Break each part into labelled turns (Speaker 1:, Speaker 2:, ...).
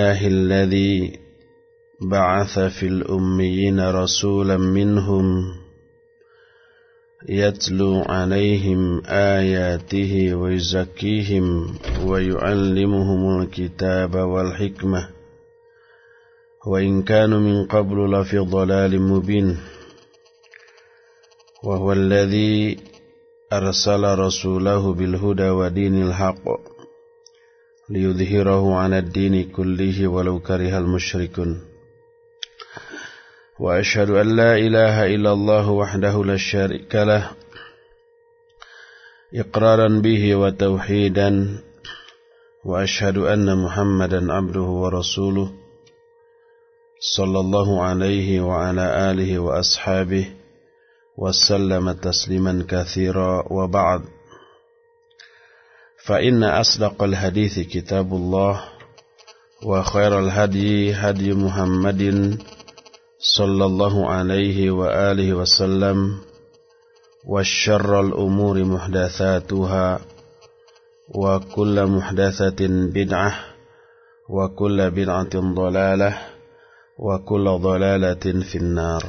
Speaker 1: الله الذي بعث في الأميين رسولا منهم يتلو عليهم آياته ويزكيهم ويعلمهم الكتاب والحكمة وإن كانوا من قبل لفي ضلال مبين وهو الذي أرسل رسوله بالهدى ودين الحق ليظهره عن الدين كله ولو كره المشركون وأشهد أن لا إله إلا الله وحده لا شريك له إقرارا به وتوحيدا وأشهد أن محمدا عبده ورسوله صلى الله عليه وعلى آله وأصحابه وسلم تسليما كثيرا وبعد فإن أصدق الحديث كتاب الله وخير الهدي هدي محمد صلى الله عليه وآله وسلم وشر الأمور محدثاتها وكل محدثة بدعة وكل بدعة ضلالة وكل ضلالة في النار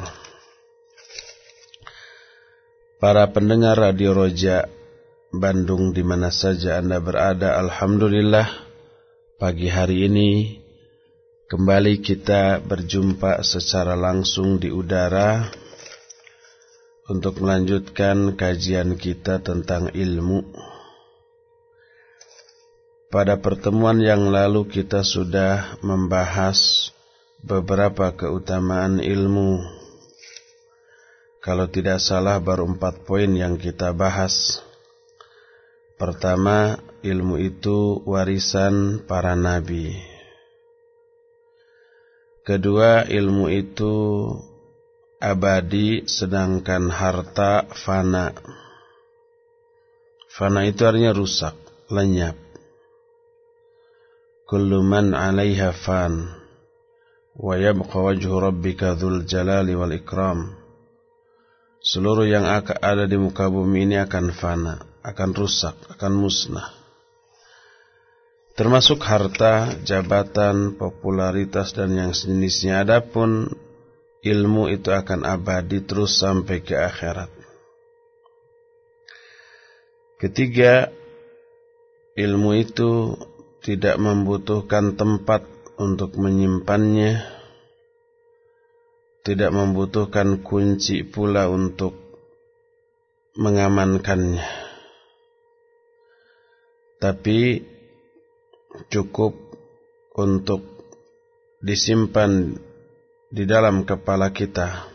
Speaker 1: Para pendengar Radio Roja Bandung di mana saja Anda berada Alhamdulillah pagi hari ini kembali kita berjumpa secara langsung di udara untuk melanjutkan kajian kita tentang ilmu Pada pertemuan yang lalu kita sudah membahas beberapa keutamaan ilmu Kalau tidak salah baru empat poin yang kita bahas Pertama, ilmu itu warisan para nabi. Kedua, ilmu itu abadi sedangkan harta fana. Fana itu artinya rusak, lenyap. Kullu man 'alaiha fan wa yabqa wajhu rabbika dzul jalali wal ikram. Seluruh yang ada di muka bumi ini akan fana akan rusak, akan musnah. Termasuk harta, jabatan, popularitas dan yang sejenisnya. Adapun ilmu itu akan abadi terus sampai ke akhirat. Ketiga, ilmu itu tidak membutuhkan tempat untuk menyimpannya, tidak membutuhkan kunci pula untuk mengamankannya tapi cukup untuk disimpan di dalam kepala kita.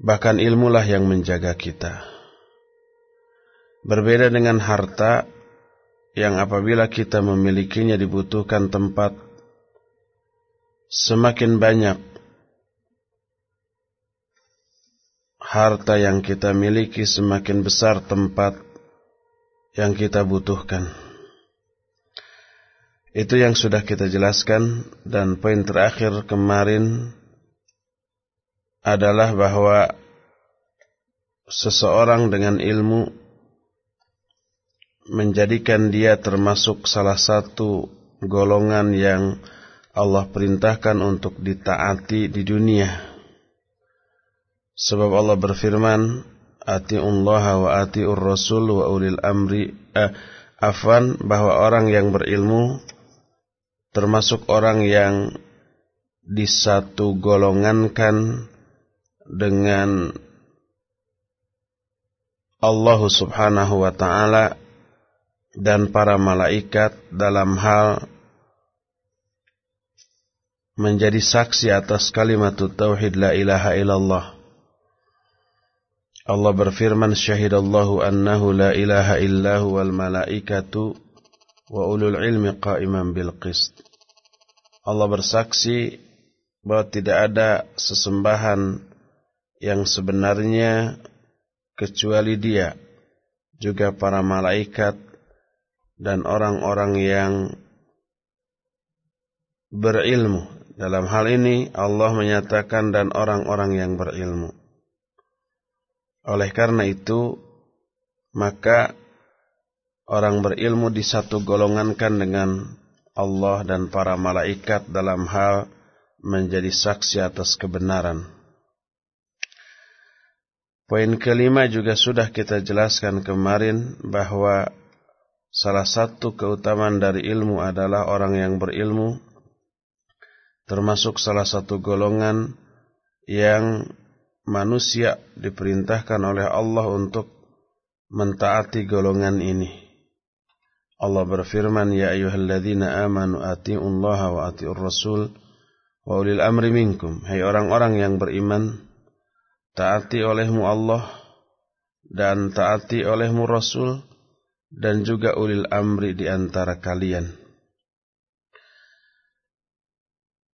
Speaker 1: Bahkan ilmulah yang menjaga kita. Berbeda dengan harta yang apabila kita memilikinya dibutuhkan tempat semakin banyak harta yang kita miliki semakin besar tempat yang kita butuhkan. Itu yang sudah kita jelaskan dan poin terakhir kemarin adalah bahwa seseorang dengan ilmu menjadikan dia termasuk salah satu golongan yang Allah perintahkan untuk ditaati di dunia. Sebab Allah berfirman, atiullaha wa atiur rasul wa ulil amri eh, afan bahwa orang yang berilmu termasuk orang yang disatu golongankan dengan Allah Subhanahu wa taala dan para malaikat dalam hal menjadi saksi atas kalimat tauhid la ilaha illallah Allah berfirman syahidallahu annahu la ilaha illahu wal malaikatu wa ulul ilmi qaiman bil qist. Allah bersaksi bahwa tidak ada sesembahan yang sebenarnya kecuali dia juga para malaikat dan orang-orang yang berilmu. Dalam hal ini Allah menyatakan dan orang-orang yang berilmu. Oleh karena itu, maka orang berilmu disatu golongankan dengan Allah dan para malaikat dalam hal menjadi saksi atas kebenaran. Poin kelima juga sudah kita jelaskan kemarin bahwa salah satu keutamaan dari ilmu adalah orang yang berilmu termasuk salah satu golongan yang manusia diperintahkan oleh Allah untuk mentaati golongan ini. Allah berfirman, "Ya ayyuhalladzina amanu atti'ullaha wa atiur rasul wa ulil amri minkum." Hai orang-orang yang beriman, taati olehmu Allah dan taati olehmu Rasul dan juga ulil amri di antara kalian.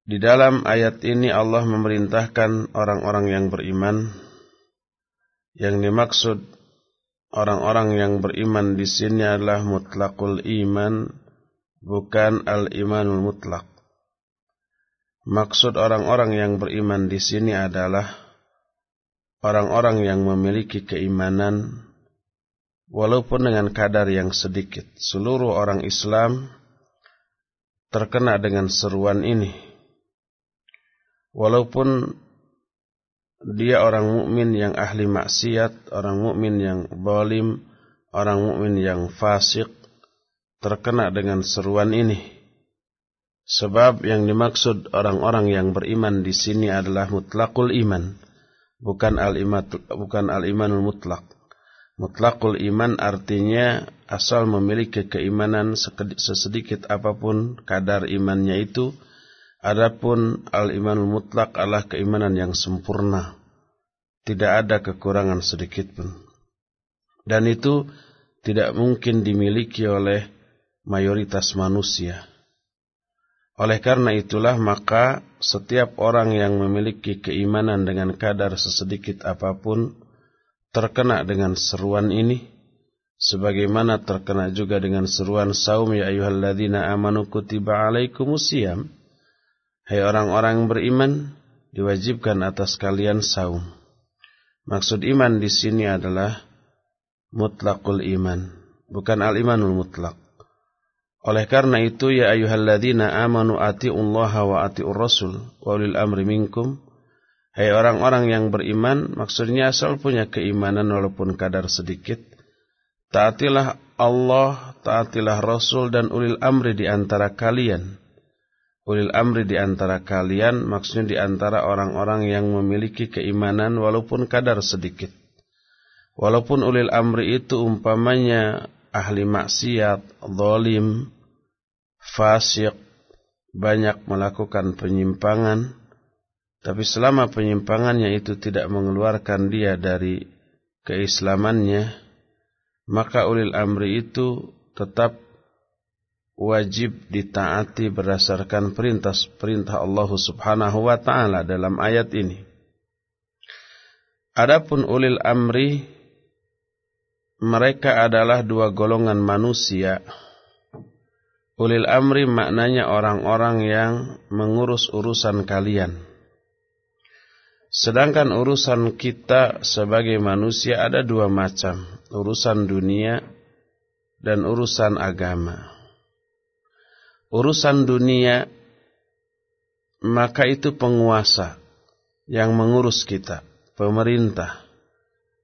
Speaker 1: Di dalam ayat ini Allah memerintahkan orang-orang yang beriman yang dimaksud orang-orang yang beriman di sini adalah mutlakul iman bukan al-imanul mutlak. Maksud orang-orang yang beriman di sini adalah orang-orang yang memiliki keimanan walaupun dengan kadar yang sedikit. Seluruh orang Islam terkena dengan seruan ini walaupun dia orang mukmin yang ahli maksiat, orang mukmin yang zalim, orang mukmin yang fasik terkena dengan seruan ini. Sebab yang dimaksud orang-orang yang beriman di sini adalah mutlakul iman, bukan al-iman bukan al-imanul mutlak. Mutlakul iman artinya asal memiliki keimanan sesedikit apapun kadar imannya itu Adapun al-imanul mutlak adalah keimanan yang sempurna. Tidak ada kekurangan sedikit pun. Dan itu tidak mungkin dimiliki oleh mayoritas manusia. Oleh karena itulah maka setiap orang yang memiliki keimanan dengan kadar sesedikit apapun terkena dengan seruan ini sebagaimana terkena juga dengan seruan saum ya ayyuhalladzina amanu kutiba alaikumusiyam Hai orang-orang beriman, diwajibkan atas kalian saum. Maksud iman di sini adalah mutlakul iman, bukan al-imanul mutlak. Oleh karena itu ya ayuhalladina amanu atiullaha wa ati rasul wa ulil amri minkum. Hai orang-orang yang beriman, maksudnya asal punya keimanan walaupun kadar sedikit. Taatilah Allah, taatilah Rasul dan ulil amri di antara kalian ulil amri di antara kalian, maksudnya di antara orang-orang yang memiliki keimanan walaupun kadar sedikit. Walaupun ulil amri itu umpamanya ahli maksiat, zalim, fasik, banyak melakukan penyimpangan, tapi selama penyimpangannya itu tidak mengeluarkan dia dari keislamannya, maka ulil amri itu tetap wajib ditaati berdasarkan perintah perintah Allah Subhanahu wa taala dalam ayat ini. Adapun ulil amri mereka adalah dua golongan manusia. Ulil amri maknanya orang-orang yang mengurus urusan kalian. Sedangkan urusan kita sebagai manusia ada dua macam. Urusan dunia dan urusan agama urusan dunia, maka itu penguasa yang mengurus kita, pemerintah.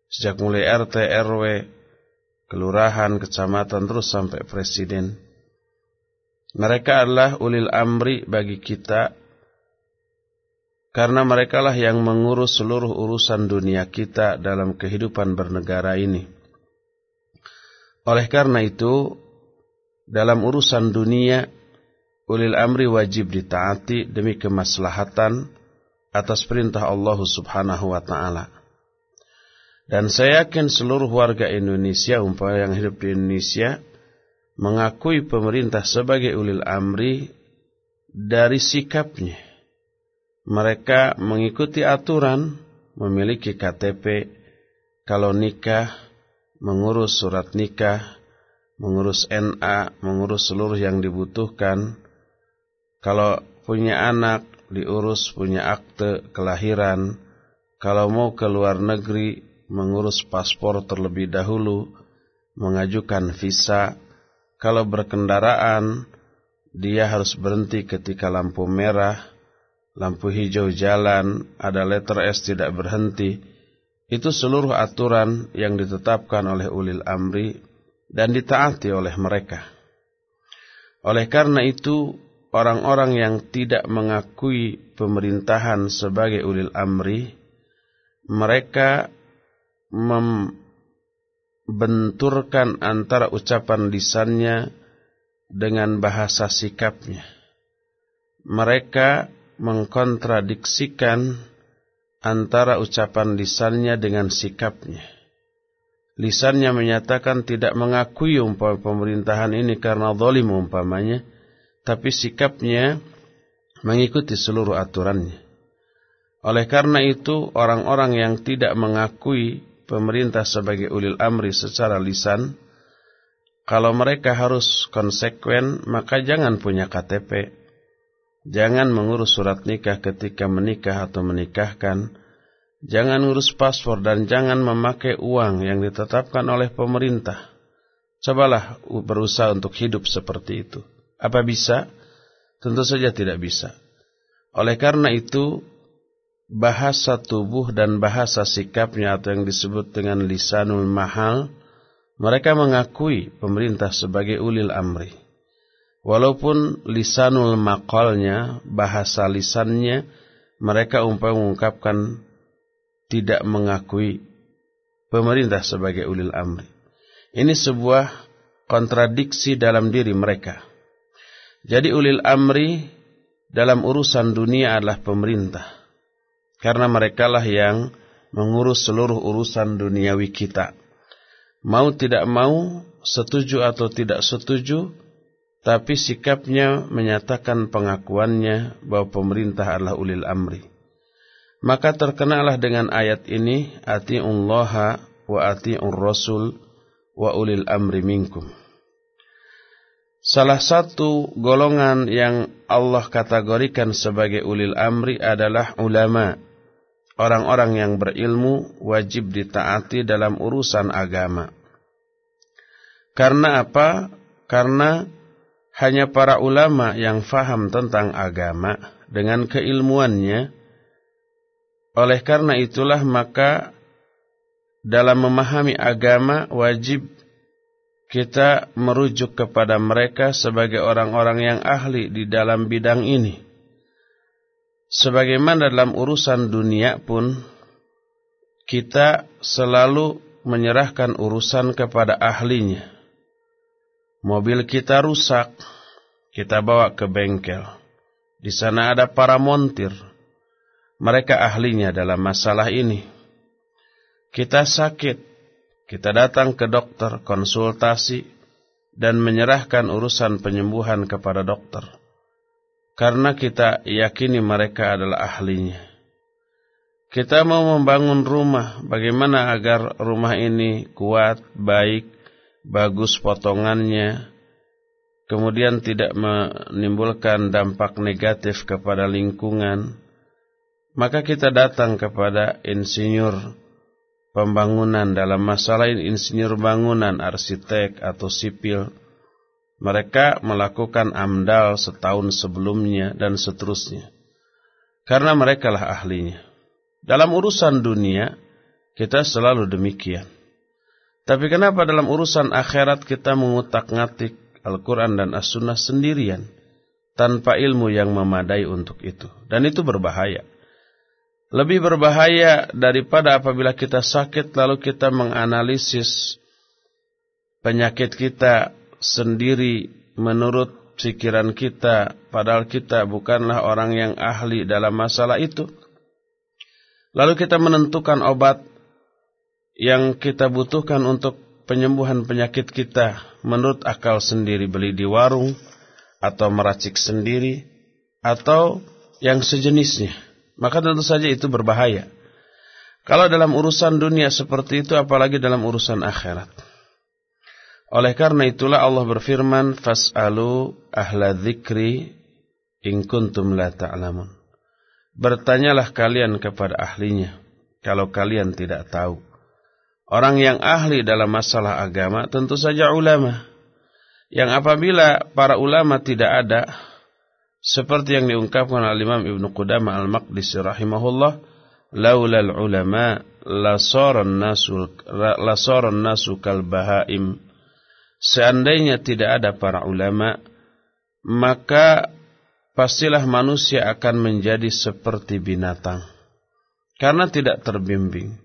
Speaker 1: Sejak mulai RT, RW, kelurahan, kecamatan, terus sampai presiden. Mereka adalah ulil amri bagi kita, karena merekalah yang mengurus seluruh urusan dunia kita dalam kehidupan bernegara ini. Oleh karena itu, dalam urusan dunia, ulil amri wajib ditaati demi kemaslahatan atas perintah Allah Subhanahu wa taala. Dan saya yakin seluruh warga Indonesia umpama yang hidup di Indonesia mengakui pemerintah sebagai ulil amri dari sikapnya. Mereka mengikuti aturan, memiliki KTP, kalau nikah, mengurus surat nikah, mengurus NA, mengurus seluruh yang dibutuhkan, kalau punya anak diurus punya akte kelahiran. Kalau mau ke luar negeri mengurus paspor terlebih dahulu, mengajukan visa. Kalau berkendaraan dia harus berhenti ketika lampu merah, lampu hijau jalan, ada letter S tidak berhenti. Itu seluruh aturan yang ditetapkan oleh ulil amri dan ditaati oleh mereka. Oleh karena itu, orang-orang yang tidak mengakui pemerintahan sebagai ulil amri, mereka membenturkan antara ucapan lisannya dengan bahasa sikapnya. Mereka mengkontradiksikan antara ucapan lisannya dengan sikapnya. Lisannya menyatakan tidak mengakui umpama pemerintahan ini karena zalim umpamanya tapi sikapnya mengikuti seluruh aturannya. Oleh karena itu, orang-orang yang tidak mengakui pemerintah sebagai ulil amri secara lisan, kalau mereka harus konsekuen, maka jangan punya KTP. Jangan mengurus surat nikah ketika menikah atau menikahkan. Jangan ngurus paspor dan jangan memakai uang yang ditetapkan oleh pemerintah. Cobalah berusaha untuk hidup seperti itu. Apa bisa? Tentu saja tidak bisa. Oleh karena itu, bahasa tubuh dan bahasa sikapnya atau yang disebut dengan lisanul mahal, mereka mengakui pemerintah sebagai ulil amri. Walaupun lisanul maqalnya, bahasa lisannya, mereka umpamanya mengungkapkan tidak mengakui pemerintah sebagai ulil amri. Ini sebuah kontradiksi dalam diri mereka. Jadi ulil amri dalam urusan dunia adalah pemerintah. Karena merekalah yang mengurus seluruh urusan duniawi kita. Mau tidak mau, setuju atau tidak setuju, tapi sikapnya menyatakan pengakuannya bahwa pemerintah adalah ulil amri. Maka terkenalah dengan ayat ini, Ati'ullaha wa ati'ur rasul wa ulil amri minkum. Salah satu golongan yang Allah kategorikan sebagai ulil amri adalah ulama. Orang-orang yang berilmu wajib ditaati dalam urusan agama. Karena apa? Karena hanya para ulama yang faham tentang agama dengan keilmuannya. Oleh karena itulah maka dalam memahami agama wajib kita merujuk kepada mereka sebagai orang-orang yang ahli di dalam bidang ini. Sebagaimana dalam urusan dunia pun, kita selalu menyerahkan urusan kepada ahlinya. Mobil kita rusak, kita bawa ke bengkel. Di sana ada para montir. Mereka ahlinya dalam masalah ini. Kita sakit, kita datang ke dokter, konsultasi, dan menyerahkan urusan penyembuhan kepada dokter. Karena kita yakini mereka adalah ahlinya. Kita mau membangun rumah, bagaimana agar rumah ini kuat, baik, bagus potongannya, kemudian tidak menimbulkan dampak negatif kepada lingkungan, maka kita datang kepada insinyur, pembangunan dalam masalah insinyur bangunan, arsitek atau sipil. Mereka melakukan amdal setahun sebelumnya dan seterusnya. Karena mereka lah ahlinya. Dalam urusan dunia, kita selalu demikian. Tapi kenapa dalam urusan akhirat kita mengutak-ngatik Al-Quran dan As-Sunnah sendirian? Tanpa ilmu yang memadai untuk itu. Dan itu berbahaya. Lebih berbahaya daripada apabila kita sakit lalu kita menganalisis penyakit kita sendiri menurut pikiran kita padahal kita bukanlah orang yang ahli dalam masalah itu. Lalu kita menentukan obat yang kita butuhkan untuk penyembuhan penyakit kita menurut akal sendiri beli di warung atau meracik sendiri atau yang sejenisnya maka tentu saja itu berbahaya. Kalau dalam urusan dunia seperti itu apalagi dalam urusan akhirat. Oleh karena itulah Allah berfirman fasalu ahla dzikri Inkuntum la ta'lamun. Bertanyalah kalian kepada ahlinya kalau kalian tidak tahu. Orang yang ahli dalam masalah agama tentu saja ulama. Yang apabila para ulama tidak ada, seperti yang diungkapkan oleh Imam Ibn Qudamah Al-Maqdisi rahimahullah, laulal ulama lasaran nasul lasaran nasu bahaim. Seandainya tidak ada para ulama, maka pastilah manusia akan menjadi seperti binatang. Karena tidak terbimbing,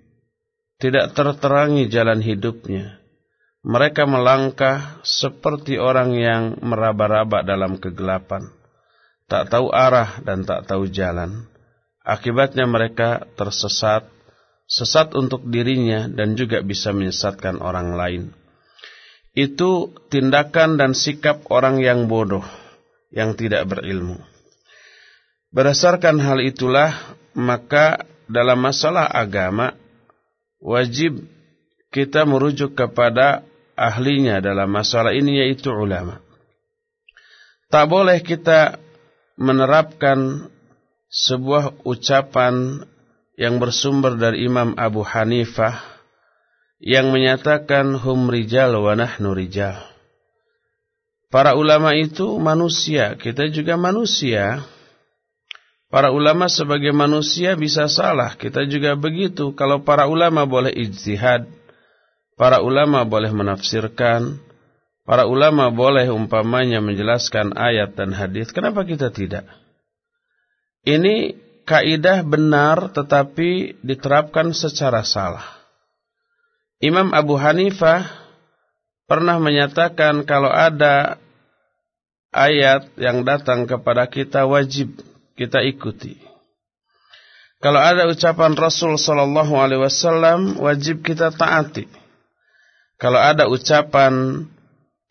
Speaker 1: tidak terterangi jalan hidupnya. Mereka melangkah seperti orang yang meraba-raba dalam kegelapan tak tahu arah dan tak tahu jalan. Akibatnya mereka tersesat, sesat untuk dirinya dan juga bisa menyesatkan orang lain. Itu tindakan dan sikap orang yang bodoh, yang tidak berilmu. Berdasarkan hal itulah, maka dalam masalah agama, wajib kita merujuk kepada ahlinya dalam masalah ini yaitu ulama. Tak boleh kita menerapkan sebuah ucapan yang bersumber dari Imam Abu Hanifah yang menyatakan hum rijal wa nahnu rijal. Para ulama itu manusia, kita juga manusia. Para ulama sebagai manusia bisa salah, kita juga begitu. Kalau para ulama boleh ijtihad, para ulama boleh menafsirkan, Para ulama boleh umpamanya menjelaskan ayat dan hadis. Kenapa kita tidak? Ini kaidah benar tetapi diterapkan secara salah. Imam Abu Hanifah pernah menyatakan kalau ada ayat yang datang kepada kita wajib kita ikuti. Kalau ada ucapan Rasul sallallahu alaihi wasallam wajib kita taati. Kalau ada ucapan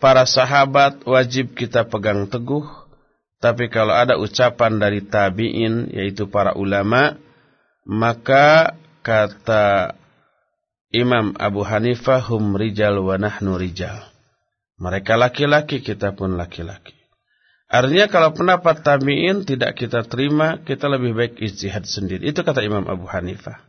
Speaker 1: para sahabat wajib kita pegang teguh. Tapi kalau ada ucapan dari tabi'in, yaitu para ulama, maka kata Imam Abu Hanifah, hum rijal wa nahnu rijal. Mereka laki-laki, kita pun laki-laki. Artinya kalau pendapat tabi'in tidak kita terima, kita lebih baik ijtihad sendiri. Itu kata Imam Abu Hanifah.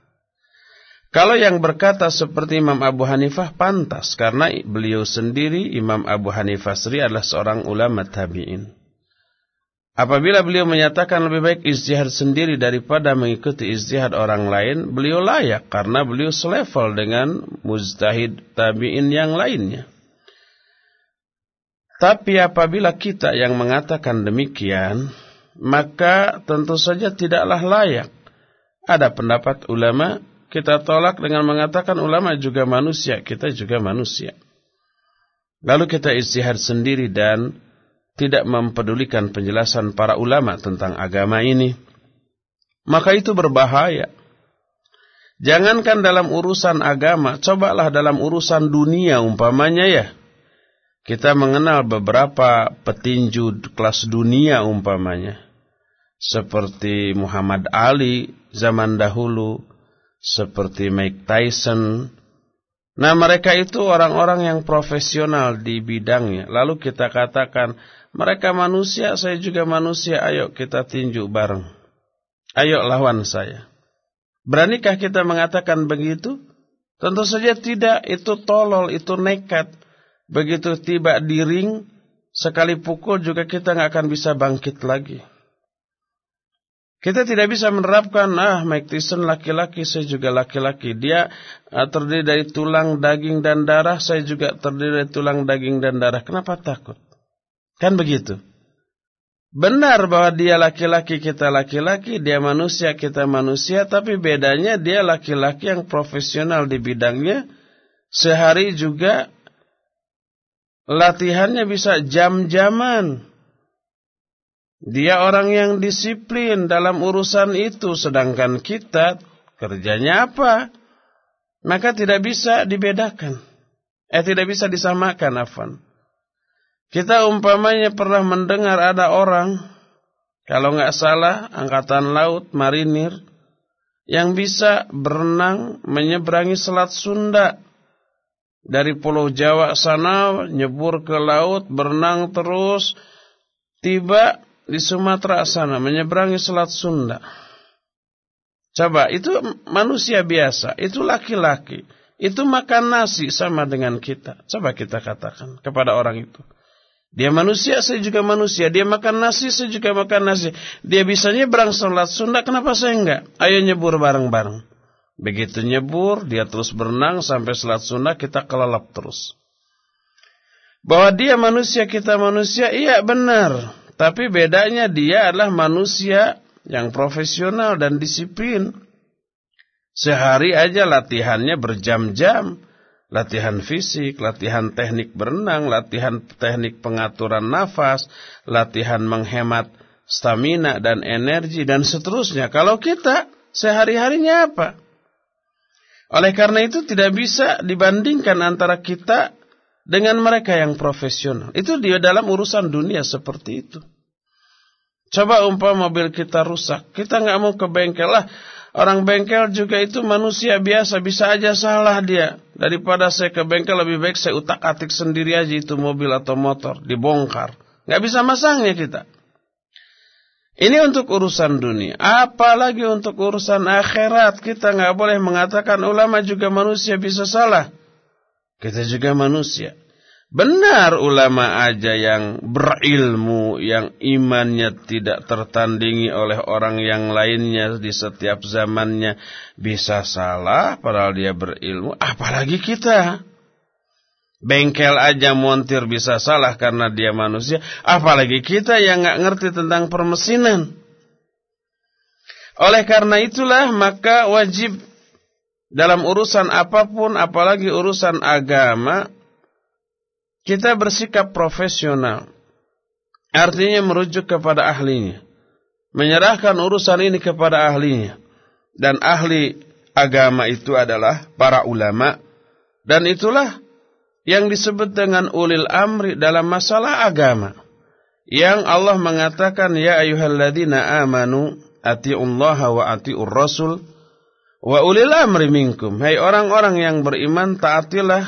Speaker 1: Kalau yang berkata seperti Imam Abu Hanifah pantas karena beliau sendiri Imam Abu Hanifah Sri adalah seorang ulama tabi'in. Apabila beliau menyatakan lebih baik istihad sendiri daripada mengikuti istihad orang lain, beliau layak karena beliau selevel dengan mujtahid tabi'in yang lainnya. Tapi apabila kita yang mengatakan demikian, maka tentu saja tidaklah layak. Ada pendapat ulama kita tolak dengan mengatakan ulama juga manusia, kita juga manusia. Lalu kita istihad sendiri dan tidak mempedulikan penjelasan para ulama tentang agama ini. Maka itu berbahaya. Jangankan dalam urusan agama, cobalah dalam urusan dunia umpamanya ya. Kita mengenal beberapa petinju kelas dunia umpamanya. Seperti Muhammad Ali zaman dahulu, seperti Mike Tyson. Nah mereka itu orang-orang yang profesional di bidangnya. Lalu kita katakan mereka manusia, saya juga manusia. Ayo kita tinju bareng. Ayo lawan saya. Beranikah kita mengatakan begitu? Tentu saja tidak, itu tolol, itu nekat. Begitu tiba di ring, sekali pukul juga kita nggak akan bisa bangkit lagi. Kita tidak bisa menerapkan, ah Mike Tyson laki-laki, saya juga laki-laki. Dia ah, terdiri dari tulang, daging, dan darah, saya juga terdiri dari tulang, daging, dan darah. Kenapa takut? Kan begitu. Benar bahwa dia laki-laki, kita laki-laki, dia manusia, kita manusia, tapi bedanya dia laki-laki yang profesional di bidangnya, sehari juga latihannya bisa jam-jaman. Dia orang yang disiplin dalam urusan itu sedangkan kita kerjanya apa? Maka tidak bisa dibedakan. Eh tidak bisa disamakan afan. Kita umpamanya pernah mendengar ada orang kalau nggak salah angkatan laut marinir yang bisa berenang menyeberangi selat Sunda dari pulau Jawa sana nyebur ke laut berenang terus tiba di Sumatera sana menyeberangi Selat Sunda. Coba itu manusia biasa, itu laki-laki, itu makan nasi sama dengan kita. Coba kita katakan kepada orang itu. Dia manusia, saya juga manusia. Dia makan nasi, saya juga makan nasi. Dia bisa nyebrang Selat Sunda, kenapa saya enggak? Ayo nyebur bareng-bareng. Begitu nyebur, dia terus berenang sampai Selat Sunda, kita kelelap terus. Bahwa dia manusia, kita manusia, iya benar. Tapi bedanya dia adalah manusia yang profesional dan disiplin. Sehari aja latihannya berjam-jam. Latihan fisik, latihan teknik berenang, latihan teknik pengaturan nafas, latihan menghemat stamina dan energi dan seterusnya. Kalau kita sehari-harinya apa? Oleh karena itu tidak bisa dibandingkan antara kita dengan mereka yang profesional. Itu dia dalam urusan dunia seperti itu. Coba umpama mobil kita rusak, kita nggak mau ke bengkel lah. Orang bengkel juga itu manusia biasa, bisa aja salah dia. Daripada saya ke bengkel lebih baik saya utak atik sendiri aja itu mobil atau motor, dibongkar. Nggak bisa masangnya kita. Ini untuk urusan dunia. Apalagi untuk urusan akhirat. Kita nggak boleh mengatakan ulama juga manusia bisa salah. Kita juga manusia. Benar ulama aja yang berilmu, yang imannya tidak tertandingi oleh orang yang lainnya di setiap zamannya. Bisa salah padahal dia berilmu, apalagi kita. Bengkel aja montir bisa salah karena dia manusia, apalagi kita yang nggak ngerti tentang permesinan. Oleh karena itulah maka wajib dalam urusan apapun, apalagi urusan agama, kita bersikap profesional. Artinya merujuk kepada ahlinya. Menyerahkan urusan ini kepada ahlinya. Dan ahli agama itu adalah para ulama. Dan itulah yang disebut dengan ulil amri dalam masalah agama. Yang Allah mengatakan, Ya ayuhalladina amanu ati'ullaha wa ati'ur rasul Wa ulil amri minkum. Hai orang-orang yang beriman, taatilah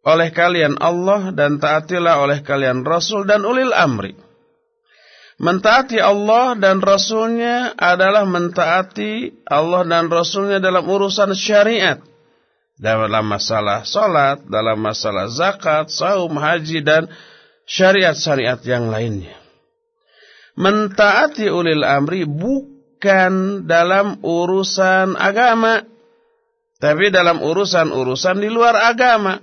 Speaker 1: oleh kalian Allah dan taatilah oleh kalian Rasul dan ulil amri. Mentaati Allah dan Rasulnya adalah mentaati Allah dan Rasulnya dalam urusan syariat. Dalam masalah salat, dalam masalah zakat, saum, haji, dan syariat-syariat yang lainnya. Mentaati ulil amri bukan bukan dalam urusan agama, tapi dalam urusan-urusan di luar agama.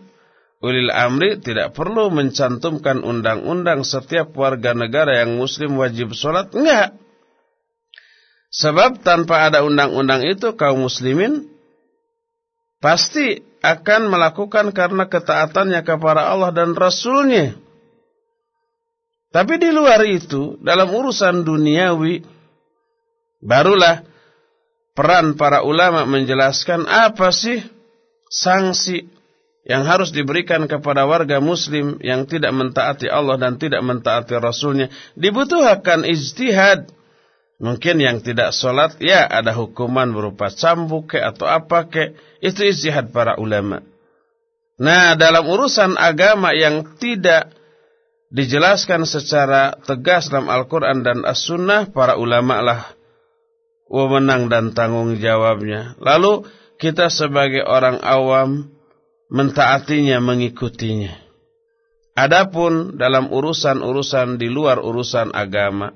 Speaker 1: Ulil amri tidak perlu mencantumkan undang-undang setiap warga negara yang muslim wajib sholat. Enggak. Sebab tanpa ada undang-undang itu kaum muslimin pasti akan melakukan karena ketaatannya kepada Allah dan Rasulnya. Tapi di luar itu, dalam urusan duniawi, Barulah peran para ulama menjelaskan apa sih sanksi yang harus diberikan kepada warga muslim yang tidak mentaati Allah dan tidak mentaati Rasulnya. Dibutuhkan ijtihad. Mungkin yang tidak sholat, ya ada hukuman berupa cambuk ke atau apa ke. Itu ijtihad para ulama. Nah, dalam urusan agama yang tidak dijelaskan secara tegas dalam Al-Quran dan As-Sunnah, para ulama lah wewenang dan tanggung jawabnya. Lalu kita sebagai orang awam mentaatinya, mengikutinya. Adapun dalam urusan-urusan di luar urusan agama,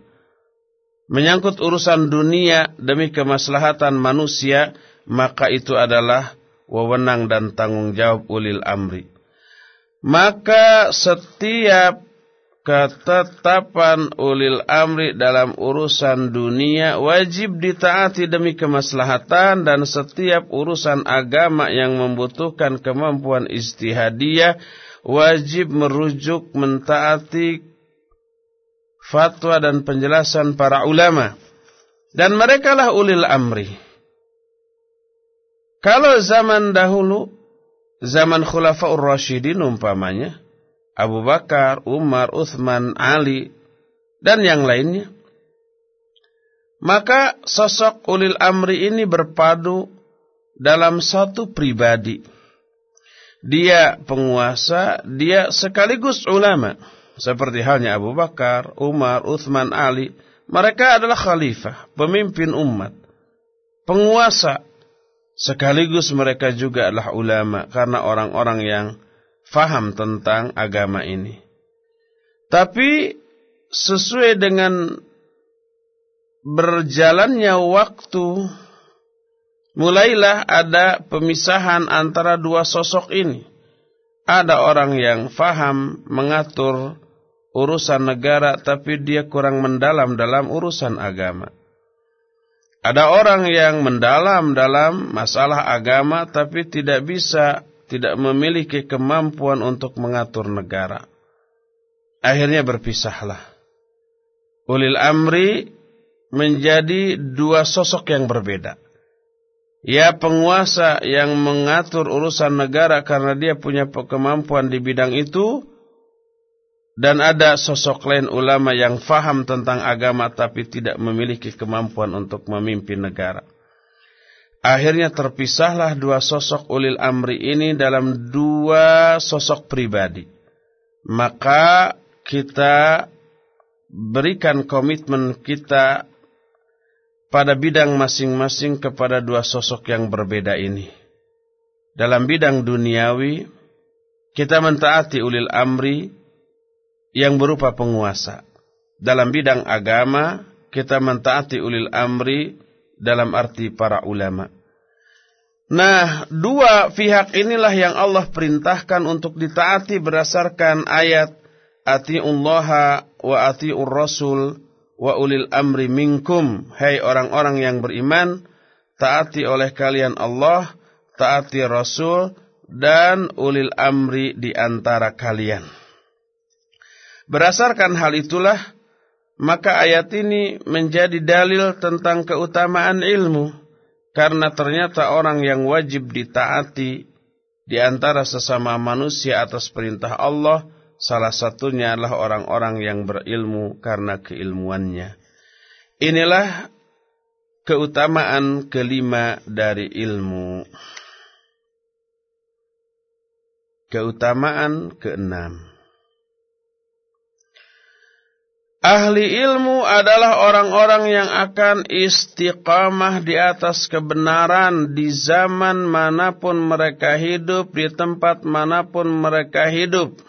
Speaker 1: menyangkut urusan dunia demi kemaslahatan manusia, maka itu adalah wewenang dan tanggung jawab ulil amri. Maka setiap ketetapan ulil amri dalam urusan dunia wajib ditaati demi kemaslahatan dan setiap urusan agama yang membutuhkan kemampuan istihadiyah wajib merujuk mentaati fatwa dan penjelasan para ulama dan merekalah ulil amri kalau zaman dahulu zaman khulafaur rasyidin umpamanya Abu Bakar, Umar, Uthman, Ali, dan yang lainnya. Maka sosok ulil amri ini berpadu dalam satu pribadi. Dia penguasa, dia sekaligus ulama. Seperti halnya Abu Bakar, Umar, Uthman, Ali. Mereka adalah khalifah, pemimpin umat. Penguasa, sekaligus mereka juga adalah ulama. Karena orang-orang yang faham tentang agama ini. Tapi sesuai dengan berjalannya waktu, mulailah ada pemisahan antara dua sosok ini. Ada orang yang faham mengatur urusan negara tapi dia kurang mendalam dalam urusan agama. Ada orang yang mendalam dalam masalah agama tapi tidak bisa tidak memiliki kemampuan untuk mengatur negara. Akhirnya berpisahlah. Ulil Amri menjadi dua sosok yang berbeda. Ya penguasa yang mengatur urusan negara karena dia punya kemampuan di bidang itu. Dan ada sosok lain ulama yang faham tentang agama tapi tidak memiliki kemampuan untuk memimpin negara. Akhirnya terpisahlah dua sosok ulil amri ini dalam dua sosok pribadi. Maka kita berikan komitmen kita pada bidang masing-masing kepada dua sosok yang berbeda ini. Dalam bidang duniawi, kita mentaati ulil amri yang berupa penguasa. Dalam bidang agama, kita mentaati ulil amri dalam arti para ulama. Nah, dua pihak inilah yang Allah perintahkan untuk ditaati berdasarkan ayat Atiullaha wa atiur rasul wa ulil amri minkum. Hai hey orang-orang yang beriman, taati oleh kalian Allah, taati Rasul dan ulil amri di antara kalian. Berdasarkan hal itulah maka ayat ini menjadi dalil tentang keutamaan ilmu. Karena ternyata orang yang wajib ditaati di antara sesama manusia atas perintah Allah, salah satunya adalah orang-orang yang berilmu karena keilmuannya. Inilah keutamaan kelima dari ilmu. Keutamaan keenam. Ahli ilmu adalah orang-orang yang akan istiqamah di atas kebenaran di zaman manapun mereka hidup, di tempat manapun mereka hidup.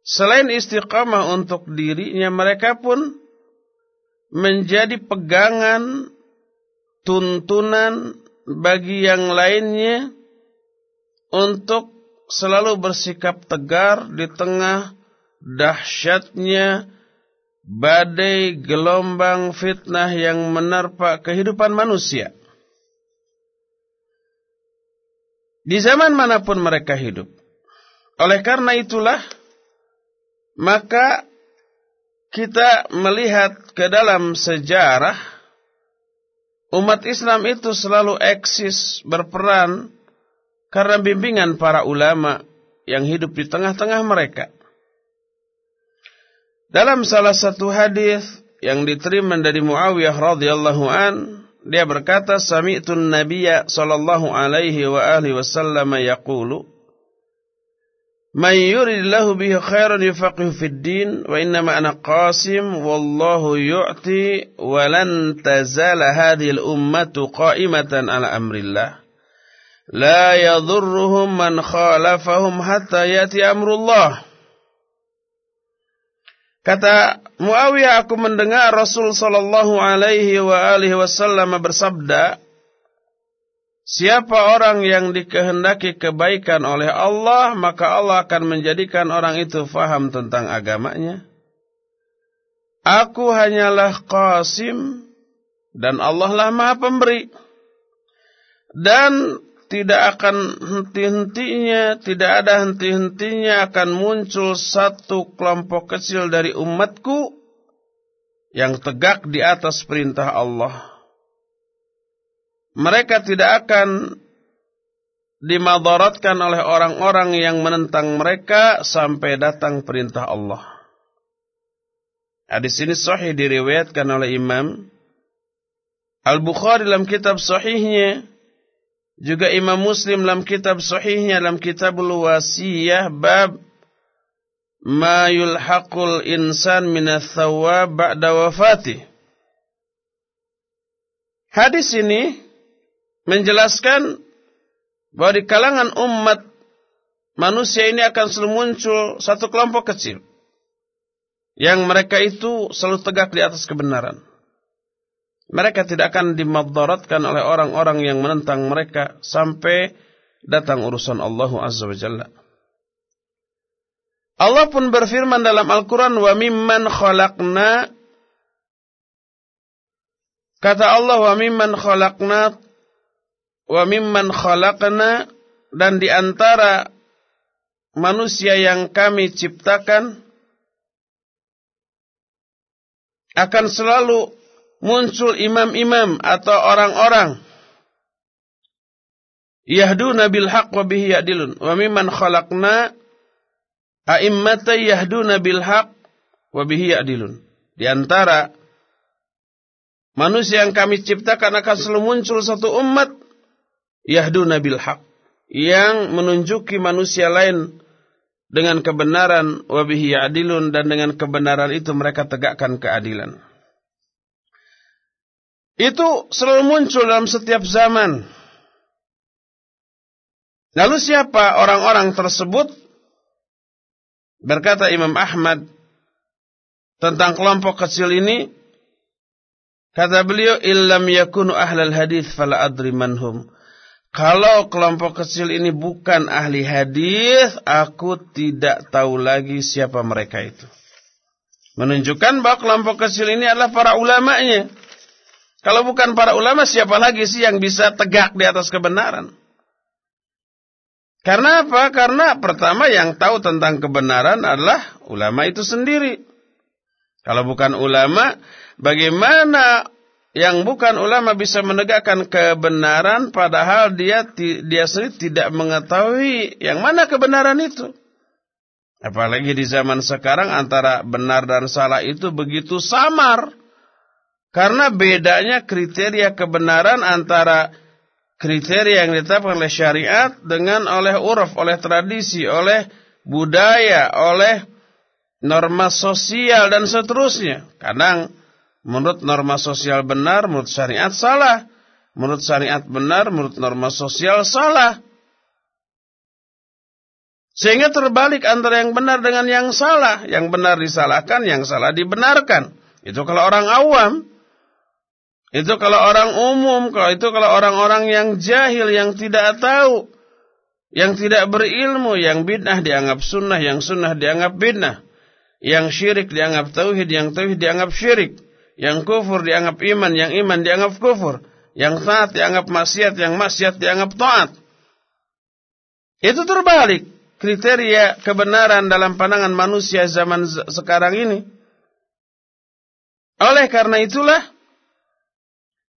Speaker 1: Selain istiqamah untuk dirinya, mereka pun menjadi pegangan, tuntunan bagi yang lainnya untuk selalu bersikap tegar di tengah dahsyatnya badai gelombang fitnah yang menerpa kehidupan manusia. Di zaman manapun mereka hidup. Oleh karena itulah, maka kita melihat ke dalam sejarah, umat Islam itu selalu eksis, berperan, karena bimbingan para ulama yang hidup di tengah-tengah mereka. Dalam salah satu hadis yang diterima dari Muawiyah radhiyallahu an, dia berkata sami'tun nabiyya sallallahu alaihi wa alihi wasallam yaqulu May yuridillahu bihi khairan yufaqihu fid din wa inna ma ana qasim wallahu yu'ti wa lan tazala hadhihi al ummatu qa'imatan ala amrillah la yadhurruhum man khalafahum hatta yati amrullah Kata Muawiyah aku mendengar Rasul sallallahu alaihi wa alihi wasallam bersabda Siapa orang yang dikehendaki kebaikan oleh Allah maka Allah akan menjadikan orang itu faham tentang agamanya Aku hanyalah qasim dan Allah lah Maha Pemberi dan tidak akan henti-hentinya, tidak ada henti-hentinya akan muncul satu kelompok kecil dari umatku yang tegak di atas perintah Allah. Mereka tidak akan dimadaratkan oleh orang-orang yang menentang mereka sampai datang perintah Allah. Hadis ini sahih diriwayatkan oleh Imam Al-Bukhari dalam kitab sahihnya juga Imam Muslim dalam kitab sahihnya dalam kitabul wasiyah bab ma yulhaqul insan minats thawab ba'da wafatih. Hadis ini menjelaskan bahwa di kalangan umat manusia ini akan selalu muncul satu kelompok kecil yang mereka itu selalu tegak di atas kebenaran. Mereka tidak akan dimadaratkan oleh orang-orang yang menentang mereka sampai datang urusan Allah Azza wa Jalla. Allah pun berfirman dalam Al-Quran, Wa mimman khalaqna Kata Allah, Wa mimman khalaqna Wa mimman khalaqna Dan diantara manusia yang kami ciptakan, akan selalu muncul imam-imam atau orang-orang yahduna bil haqq wa bihi ya'dilun wa mimman khalaqna a'immatan yahduna bil haqq wa bihi ya'dilun di antara manusia yang kami ciptakan akan selalu muncul satu umat Yahdu Nabil haqq yang menunjuki manusia lain dengan kebenaran wabihi adilun dan dengan kebenaran itu mereka tegakkan keadilan itu selalu muncul dalam setiap zaman.
Speaker 2: Lalu siapa orang-orang tersebut?
Speaker 1: Berkata Imam Ahmad tentang kelompok kecil ini, kata beliau, "Illam yakunu ahlal hadis fala adri manhum." Kalau kelompok kecil ini bukan ahli hadis, aku tidak tahu lagi siapa mereka itu. Menunjukkan bahwa kelompok kecil ini adalah para ulamanya. Kalau bukan para ulama, siapa lagi sih yang bisa tegak di atas kebenaran? Karena apa? Karena pertama yang tahu tentang kebenaran adalah ulama itu sendiri. Kalau bukan ulama, bagaimana yang bukan ulama bisa menegakkan kebenaran padahal dia dia sendiri tidak mengetahui yang mana kebenaran itu? Apalagi di zaman sekarang antara benar dan salah itu begitu samar. Karena bedanya kriteria kebenaran antara kriteria yang ditetapkan oleh syariat dengan oleh uruf, oleh tradisi, oleh budaya, oleh norma sosial dan seterusnya. Kadang menurut norma sosial benar, menurut syariat salah. Menurut syariat benar, menurut norma sosial salah. Sehingga terbalik antara yang benar dengan yang salah. Yang benar disalahkan, yang salah dibenarkan. Itu kalau orang awam. Itu kalau orang umum, kalau itu kalau orang-orang yang jahil, yang tidak tahu, yang tidak berilmu, yang bid'ah dianggap sunnah, yang sunnah dianggap bid'ah, yang syirik dianggap tauhid, yang tauhid dianggap syirik, yang kufur dianggap iman, yang iman dianggap kufur, yang taat dianggap maksiat, yang maksiat dianggap taat. Itu terbalik kriteria kebenaran dalam pandangan manusia zaman sekarang ini. Oleh karena itulah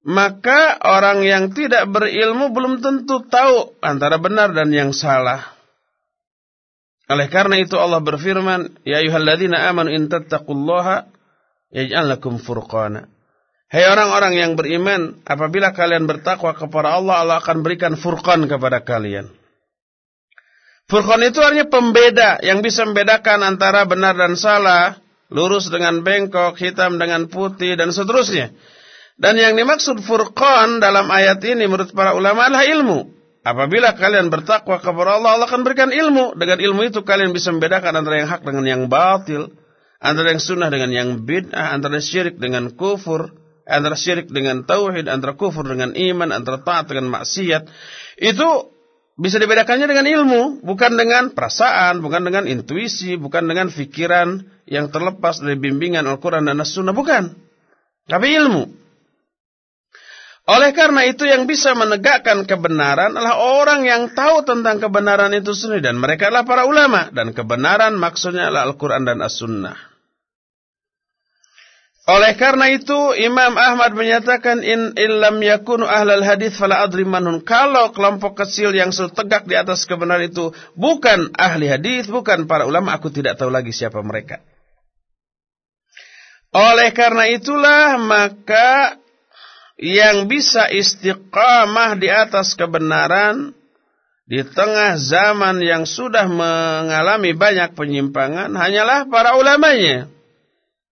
Speaker 1: maka orang yang tidak berilmu belum tentu tahu antara benar dan yang salah. Oleh karena itu Allah berfirman, Ya ayuhalladzina amanu takulloha yaj'al lakum furqana. Hai orang-orang yang beriman, apabila kalian bertakwa kepada Allah, Allah akan berikan furqan kepada kalian. Furqan itu artinya pembeda yang bisa membedakan antara benar dan salah, lurus dengan bengkok, hitam dengan putih, dan seterusnya. Dan yang dimaksud furqan dalam ayat ini menurut para ulama adalah ilmu. Apabila kalian bertakwa kepada Allah, Allah akan berikan ilmu. Dengan ilmu itu kalian bisa membedakan antara yang hak dengan yang batil. Antara yang sunnah dengan yang bid'ah. Antara syirik dengan kufur. Antara syirik dengan tauhid. Antara kufur dengan iman. Antara taat dengan maksiat. Itu bisa dibedakannya dengan ilmu. Bukan dengan perasaan. Bukan dengan intuisi. Bukan dengan fikiran yang terlepas dari bimbingan Al-Quran dan As-Sunnah. Bukan. Tapi ilmu. Oleh karena itu yang bisa menegakkan kebenaran adalah orang yang tahu tentang kebenaran itu sendiri. Dan mereka adalah para ulama. Dan kebenaran maksudnya adalah Al-Quran dan As-Sunnah. Oleh karena itu Imam Ahmad menyatakan in illam yakunu ahlal hadis fala adri manun. Kalau kelompok kecil yang setegak di atas kebenaran itu bukan ahli hadis, bukan para ulama, aku tidak tahu lagi siapa mereka. Oleh karena itulah maka yang bisa istiqamah di atas kebenaran di tengah zaman yang sudah mengalami banyak penyimpangan hanyalah para ulamanya.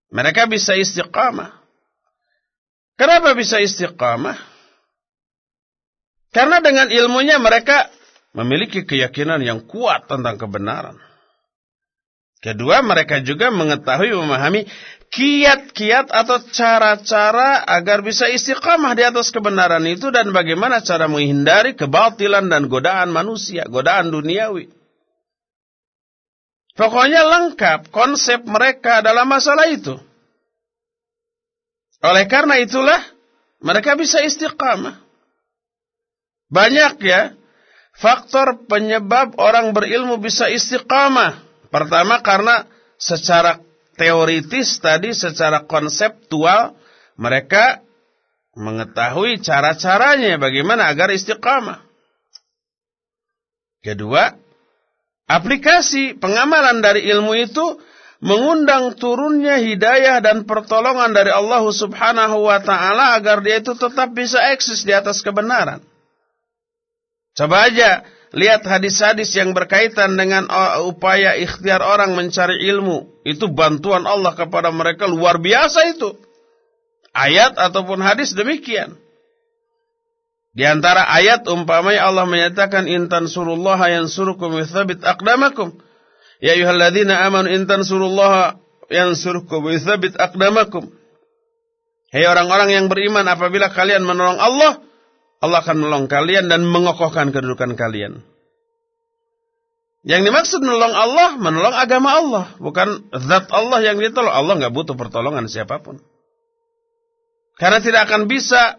Speaker 1: Mereka bisa istiqamah. Kenapa bisa istiqamah? Karena dengan ilmunya mereka memiliki keyakinan yang kuat tentang kebenaran. Kedua, mereka juga mengetahui memahami kiat-kiat atau cara-cara agar bisa istiqamah di atas kebenaran itu dan bagaimana cara menghindari kebatilan dan godaan manusia, godaan duniawi. Pokoknya lengkap konsep mereka dalam masalah itu. Oleh karena itulah mereka bisa istiqamah. Banyak ya faktor penyebab orang berilmu bisa istiqamah. Pertama karena secara teoritis tadi secara konseptual mereka mengetahui cara-caranya bagaimana agar istiqamah. Kedua, aplikasi pengamalan dari ilmu itu mengundang turunnya hidayah dan pertolongan dari Allah Subhanahu wa taala agar dia itu tetap bisa eksis di atas kebenaran. Coba aja lihat hadis-hadis yang berkaitan dengan uh, upaya ikhtiar orang mencari ilmu. Itu bantuan Allah kepada mereka luar biasa itu. Ayat ataupun hadis demikian. Di antara ayat umpamanya Allah menyatakan intan surullah yang surukum ithabit akdamakum Ya yuhalladzina aman intan surullah yang surukum ithabit akdamakum Hei orang-orang yang beriman apabila kalian menolong Allah, Allah akan menolong kalian dan mengokohkan kedudukan kalian. Yang dimaksud menolong Allah, menolong agama Allah. Bukan zat Allah yang ditolong. Allah nggak butuh pertolongan siapapun. Karena tidak akan bisa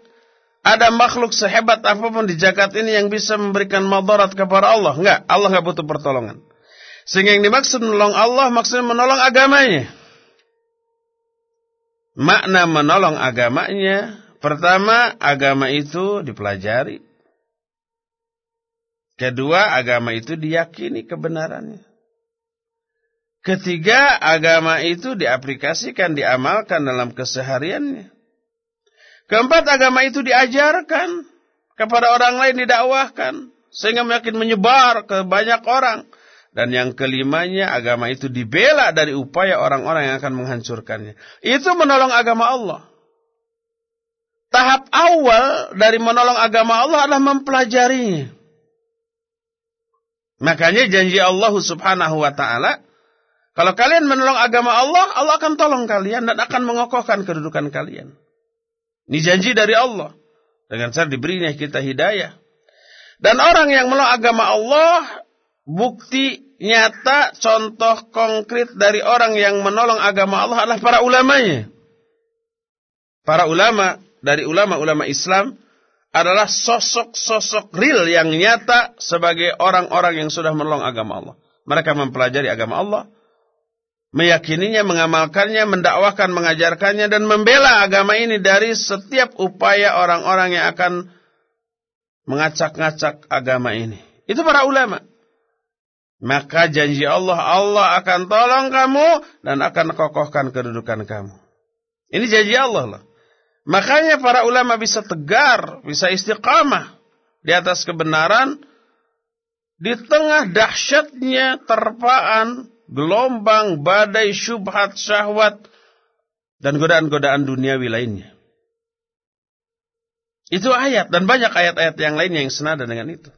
Speaker 1: ada makhluk sehebat apapun di jagat ini yang bisa memberikan madarat kepada Allah. Enggak, Allah nggak butuh pertolongan. Sehingga yang dimaksud menolong Allah, maksudnya menolong agamanya. Makna menolong agamanya Pertama, agama itu dipelajari. Kedua, agama itu diyakini kebenarannya. Ketiga, agama itu diaplikasikan, diamalkan dalam kesehariannya. Keempat, agama itu diajarkan kepada orang lain, didakwahkan. Sehingga makin menyebar ke banyak orang. Dan yang kelimanya, agama itu dibela dari upaya orang-orang yang akan menghancurkannya. Itu menolong agama Allah. Tahap awal dari menolong agama Allah adalah mempelajarinya. Makanya janji Allah subhanahu wa ta'ala. Kalau kalian menolong agama Allah, Allah akan tolong kalian dan akan mengokohkan kedudukan kalian. Ini janji dari Allah. Dengan cara diberinya kita hidayah. Dan orang yang menolong agama Allah, bukti nyata, contoh konkret dari orang yang menolong agama Allah adalah para ulamanya. Para ulama dari ulama-ulama Islam adalah sosok-sosok real yang nyata sebagai orang-orang yang sudah menolong agama Allah. Mereka mempelajari agama Allah, meyakininya, mengamalkannya, mendakwakan, mengajarkannya, dan membela agama ini dari setiap upaya orang-orang yang akan mengacak-ngacak agama ini. Itu para ulama. Maka janji Allah, Allah akan tolong kamu dan akan kokohkan kedudukan kamu. Ini janji Allah lah. Makanya para ulama bisa tegar, bisa istiqamah di atas kebenaran di tengah dahsyatnya terpaan gelombang badai syubhat syahwat dan godaan-godaan dunia lainnya. Itu ayat dan banyak ayat-ayat yang lainnya yang senada dengan itu.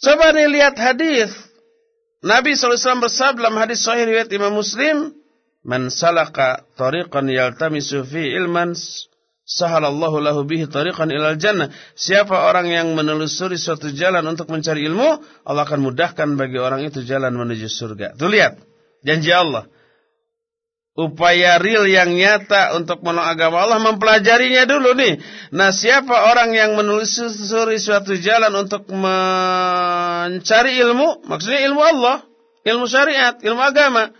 Speaker 1: Coba nih lihat hadis Nabi SAW bersabda dalam hadis Sahih riwayat Imam Muslim, Man salaka tariqan yaltamisu fi ilman sahalallahu lahu bihi tariqan ilal jannah. Siapa orang yang menelusuri suatu jalan untuk mencari ilmu, Allah akan mudahkan bagi orang itu jalan menuju surga. Tuh lihat, janji Allah. Upaya real yang nyata untuk menolong agama Allah mempelajarinya dulu nih. Nah siapa orang yang menelusuri suatu jalan untuk mencari ilmu? Maksudnya ilmu Allah, ilmu syariat, ilmu agama.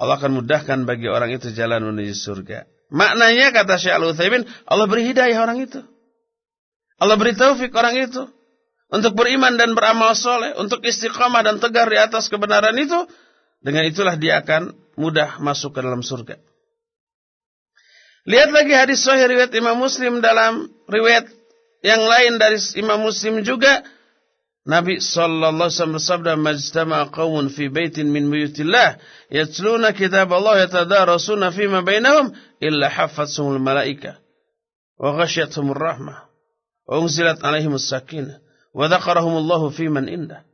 Speaker 1: Allah akan mudahkan bagi orang itu jalan menuju surga. Maknanya kata Syekh Al-Utsaimin, Allah beri hidayah orang itu. Allah beri taufik orang itu untuk beriman dan beramal soleh, untuk istiqamah dan tegar di atas kebenaran itu, dengan itulah dia akan mudah masuk ke dalam surga. Lihat lagi hadis sahih riwayat Imam Muslim dalam riwayat yang lain dari Imam Muslim juga Nabi sallallahu alaihi wasallam bersabda, "Majtama'a qaumun fi baitin min buyutillah yatluna kitab Allah yatadarasuna fi ma bainahum illa haffatsumul malaika wa ghashiyatuhumur rahmah wa unzilat alaihimus sakinah wa dzakarahumullahu fi man inda."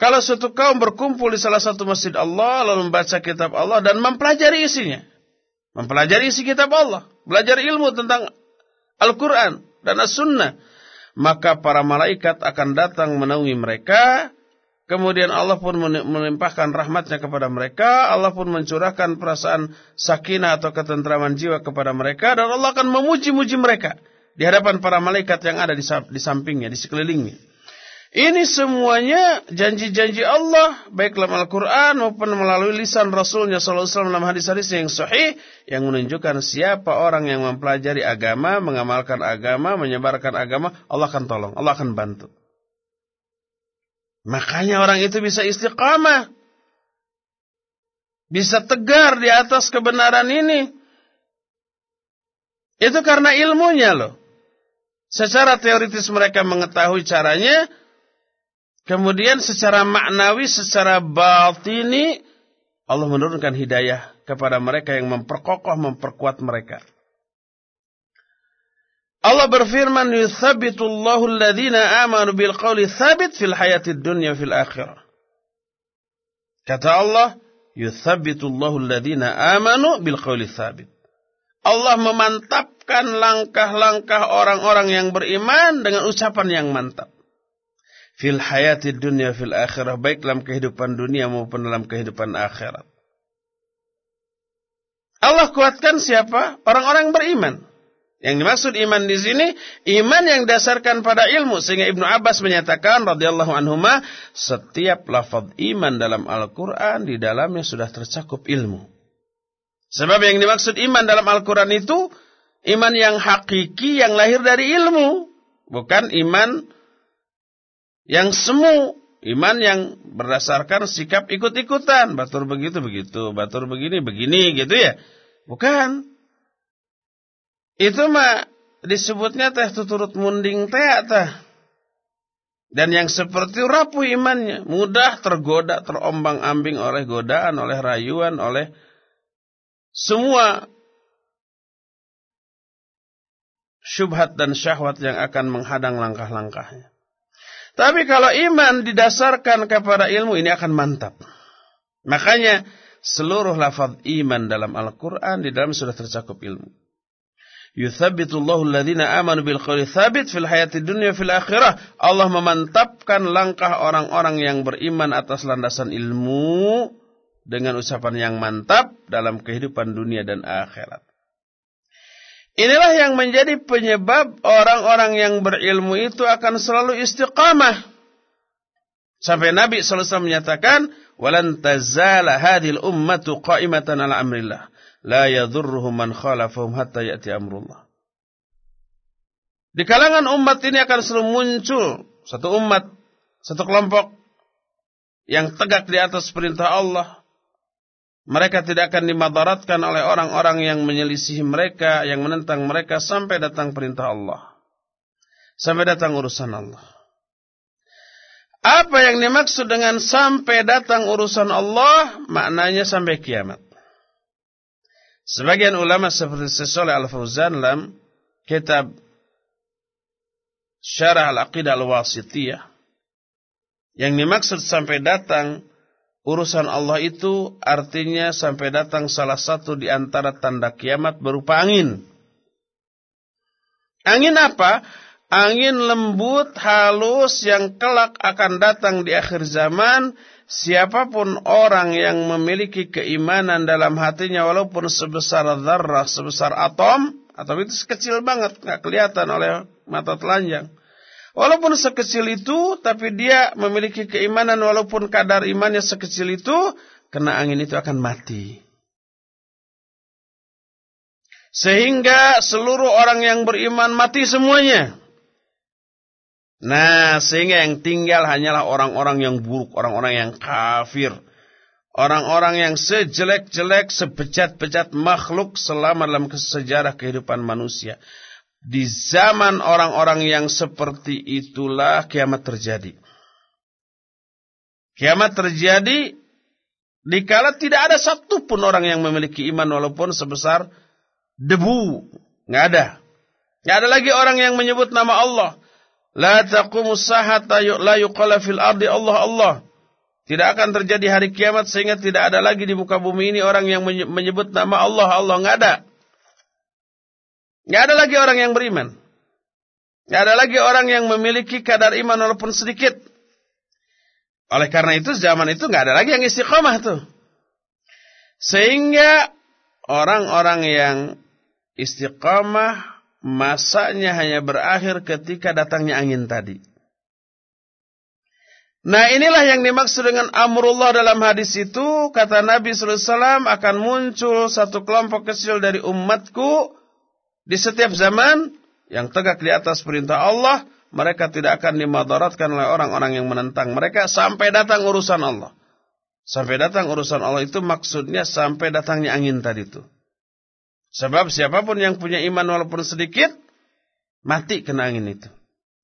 Speaker 1: Kalau suatu kaum berkumpul di salah satu masjid Allah lalu membaca kitab Allah dan mempelajari isinya, mempelajari isi kitab Allah, belajar ilmu tentang Al-Qur'an dan As-Sunnah, maka para malaikat akan datang menaungi mereka. Kemudian Allah pun melimpahkan rahmatnya kepada mereka. Allah pun mencurahkan perasaan sakinah atau ketentraman jiwa kepada mereka. Dan Allah akan memuji-muji mereka di hadapan para malaikat yang ada di sampingnya, di sekelilingnya. Ini semuanya janji-janji Allah baik dalam Al-Qur'an maupun melalui lisan Rasulnya sallallahu alaihi wasallam dalam hadis-hadis yang sahih yang menunjukkan siapa orang yang mempelajari agama, mengamalkan agama, menyebarkan agama, Allah akan tolong, Allah akan bantu. Makanya orang itu bisa istiqamah. Bisa tegar di atas kebenaran ini. Itu karena ilmunya loh. Secara teoritis mereka mengetahui caranya, Kemudian secara maknawi, secara batini, Allah menurunkan hidayah kepada mereka yang memperkokoh, memperkuat mereka. Allah berfirman, "Yutsabbitullahu alladhina amanu bil qawli tsabit fil hayatid dunya fil akhirah." Kata Allah, "Yutsabbitullahu alladhina amanu bil qawli tsabit." Allah memantapkan langkah-langkah orang-orang yang beriman dengan ucapan yang mantap fil hayati dunia fil akhirah baik dalam kehidupan dunia maupun dalam kehidupan akhirat. Allah kuatkan siapa? Orang-orang beriman. Yang dimaksud iman di sini iman yang dasarkan pada ilmu sehingga Ibnu Abbas menyatakan radhiyallahu anhuma setiap lafaz iman dalam Al-Qur'an di dalamnya sudah tercakup ilmu. Sebab yang dimaksud iman dalam Al-Qur'an itu iman yang hakiki yang lahir dari ilmu, bukan iman yang semu, iman yang berdasarkan sikap ikut-ikutan. Batur begitu, begitu. Batur begini, begini gitu ya. Bukan. Itu mah disebutnya teh tuturut munding teh teh. Dan yang seperti rapuh imannya, mudah tergoda, terombang-ambing oleh godaan, oleh rayuan, oleh semua syubhat dan syahwat yang akan menghadang langkah-langkahnya. Tapi kalau iman didasarkan kepada ilmu ini akan mantap. Makanya seluruh lafaz iman dalam Al-Qur'an di dalam sudah tercakup ilmu. Yuthabbitullahu alladhina amanu bil qawli fil hayati dunya fil akhirah. Allah memantapkan langkah orang-orang yang beriman atas landasan ilmu dengan ucapan yang mantap dalam kehidupan dunia dan akhirat. Inilah yang menjadi penyebab orang-orang yang berilmu itu akan selalu istiqamah. Sampai Nabi SAW menyatakan, "Walan tazala hadil ummatu qa'imatan ala amrillah, la yadurruhum man khalafahum hatta ya'ti amrullah." Di kalangan umat ini akan selalu muncul satu umat, satu kelompok yang tegak di atas perintah Allah, mereka tidak akan dimadaratkan oleh orang-orang yang menyelisih mereka, yang menentang mereka sampai datang perintah Allah. Sampai datang urusan Allah. Apa yang dimaksud dengan sampai datang urusan Allah? Maknanya sampai kiamat. Sebagian ulama seperti Sesoleh Al-Fauzan dalam kitab Syarah Al-Aqidah Al-Wasitiyah. Yang dimaksud sampai datang Urusan Allah itu artinya sampai datang salah satu di antara tanda kiamat berupa angin. Angin apa? Angin lembut, halus yang kelak akan datang di akhir zaman. Siapapun orang yang memiliki keimanan dalam hatinya walaupun sebesar zarah sebesar atom. atau itu kecil banget, nggak kelihatan oleh mata telanjang. Walaupun sekecil itu, tapi dia memiliki keimanan walaupun kadar imannya sekecil itu, kena angin itu akan mati. Sehingga seluruh orang yang beriman mati semuanya. Nah, sehingga yang tinggal hanyalah orang-orang yang buruk, orang-orang yang kafir. Orang-orang yang sejelek-jelek, sepecat-pecat makhluk selama dalam sejarah kehidupan manusia. Di zaman orang-orang yang seperti itulah kiamat terjadi. Kiamat terjadi dikala tidak ada satu pun orang yang memiliki iman walaupun sebesar debu. Nggak ada. Nggak ada lagi orang yang menyebut nama Allah. La taqumus sahata la fil ardi Allah Allah. Tidak akan terjadi hari kiamat sehingga tidak ada lagi di muka bumi ini orang yang menyebut nama Allah Allah nggak ada. Tidak ada lagi orang yang beriman. Tidak ada lagi orang yang memiliki kadar iman walaupun sedikit. Oleh karena itu zaman itu tidak ada lagi yang istiqomah tuh. Sehingga orang-orang yang istiqomah masanya hanya berakhir ketika datangnya angin tadi. Nah inilah yang dimaksud dengan amrullah dalam hadis itu. Kata Nabi SAW akan muncul satu kelompok kecil dari umatku di setiap zaman yang tegak di atas perintah Allah, mereka tidak akan dimadaratkan oleh orang-orang yang menentang mereka sampai datang urusan Allah. Sampai datang urusan Allah itu maksudnya sampai datangnya angin tadi itu. Sebab siapapun yang punya iman walaupun sedikit, mati kena angin itu.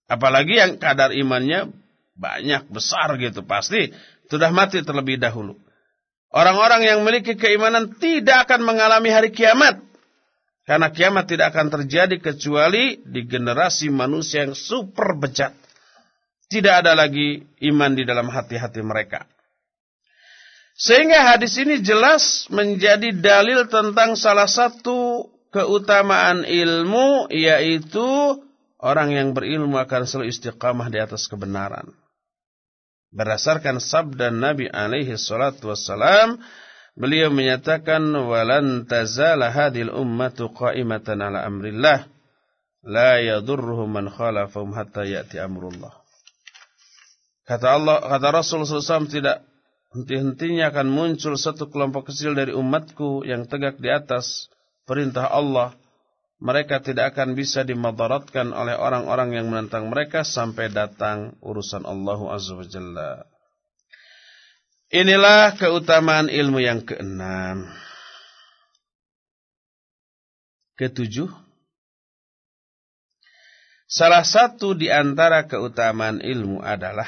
Speaker 1: Apalagi yang kadar imannya banyak, besar gitu. Pasti sudah mati terlebih dahulu. Orang-orang yang memiliki keimanan tidak akan mengalami hari kiamat. Karena kiamat tidak akan terjadi kecuali di generasi manusia yang super bejat. Tidak ada lagi iman di dalam hati-hati mereka. Sehingga hadis ini jelas menjadi dalil tentang salah satu keutamaan ilmu yaitu orang yang berilmu akan selalu istiqamah di atas kebenaran. Berdasarkan sabda Nabi alaihi salatu wassalam, Beliau menyatakan walan tazala hadil ummatu qaimatan ala amrillah la yadurruhum man khalafahum hatta ya'ti amrullah. Kata Allah, kata Rasul SAW tidak henti-hentinya akan muncul satu kelompok kecil dari umatku yang tegak di atas perintah Allah. Mereka tidak akan bisa dimadaratkan oleh orang-orang yang menentang mereka sampai datang urusan Allah Azza wa Jalla. Inilah keutamaan ilmu yang keenam. Ketujuh.
Speaker 2: Salah satu di antara keutamaan ilmu adalah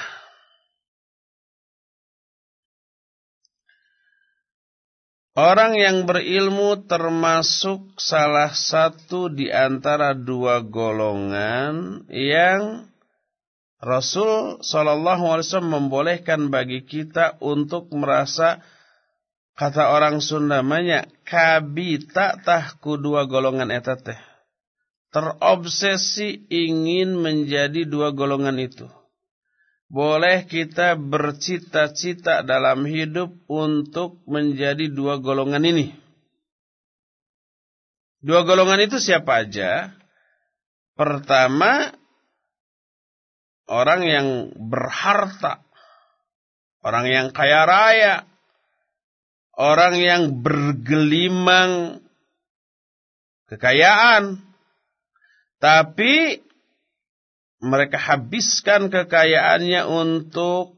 Speaker 1: Orang yang berilmu termasuk salah satu di antara dua golongan yang Rasul saw membolehkan bagi kita untuk merasa kata orang Sundamanya kabita tah dua golongan etateh. terobsesi ingin menjadi dua golongan itu. Boleh kita bercita-cita dalam hidup untuk menjadi dua golongan ini. Dua golongan itu siapa
Speaker 2: aja? Pertama, orang yang
Speaker 1: berharta, orang yang kaya raya, orang yang bergelimang kekayaan, tapi mereka habiskan kekayaannya untuk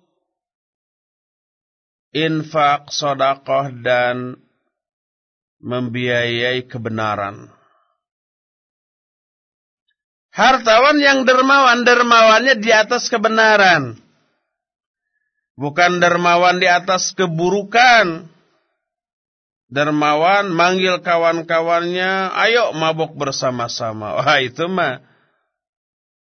Speaker 1: infak, sodakoh, dan membiayai kebenaran. Hartawan yang dermawan, dermawannya di atas kebenaran. Bukan dermawan di atas keburukan. Dermawan manggil kawan-kawannya, ayo mabuk bersama-sama. Wah itu mah.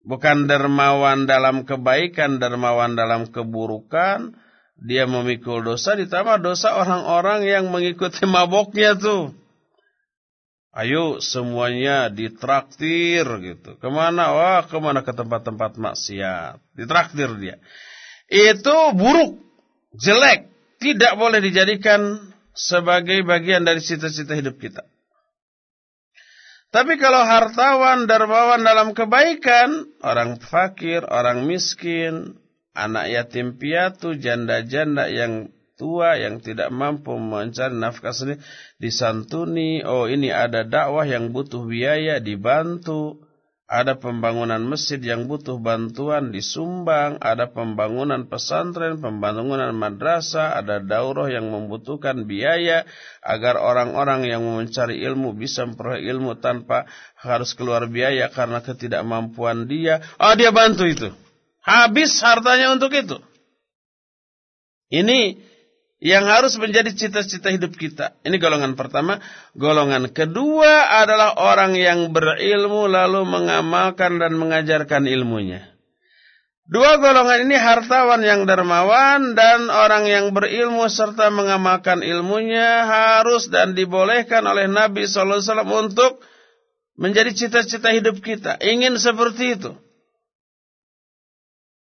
Speaker 1: Bukan dermawan dalam kebaikan, dermawan dalam keburukan. Dia memikul dosa, ditambah dosa orang-orang yang mengikuti maboknya tuh. Ayo semuanya ditraktir gitu. Kemana? Wah kemana ke tempat-tempat maksiat. Ditraktir dia. Itu buruk. Jelek. Tidak boleh dijadikan sebagai bagian dari cita-cita hidup kita. Tapi kalau hartawan, darbawan dalam kebaikan, orang fakir, orang miskin, anak yatim piatu, janda-janda yang tua yang tidak mampu mencari nafkah sendiri disantuni. Oh ini ada dakwah yang butuh biaya dibantu. Ada pembangunan masjid yang butuh bantuan disumbang. Ada pembangunan pesantren, pembangunan madrasah. Ada daurah yang membutuhkan biaya. Agar orang-orang yang mencari ilmu bisa memperoleh ilmu tanpa harus keluar biaya karena ketidakmampuan dia. Oh dia bantu itu. Habis hartanya untuk itu. Ini yang harus menjadi cita-cita hidup kita. Ini golongan pertama. Golongan kedua adalah orang yang berilmu lalu mengamalkan dan mengajarkan ilmunya. Dua golongan ini hartawan yang dermawan dan orang yang berilmu serta mengamalkan ilmunya harus dan dibolehkan oleh Nabi SAW untuk menjadi cita-cita hidup kita. Ingin seperti itu.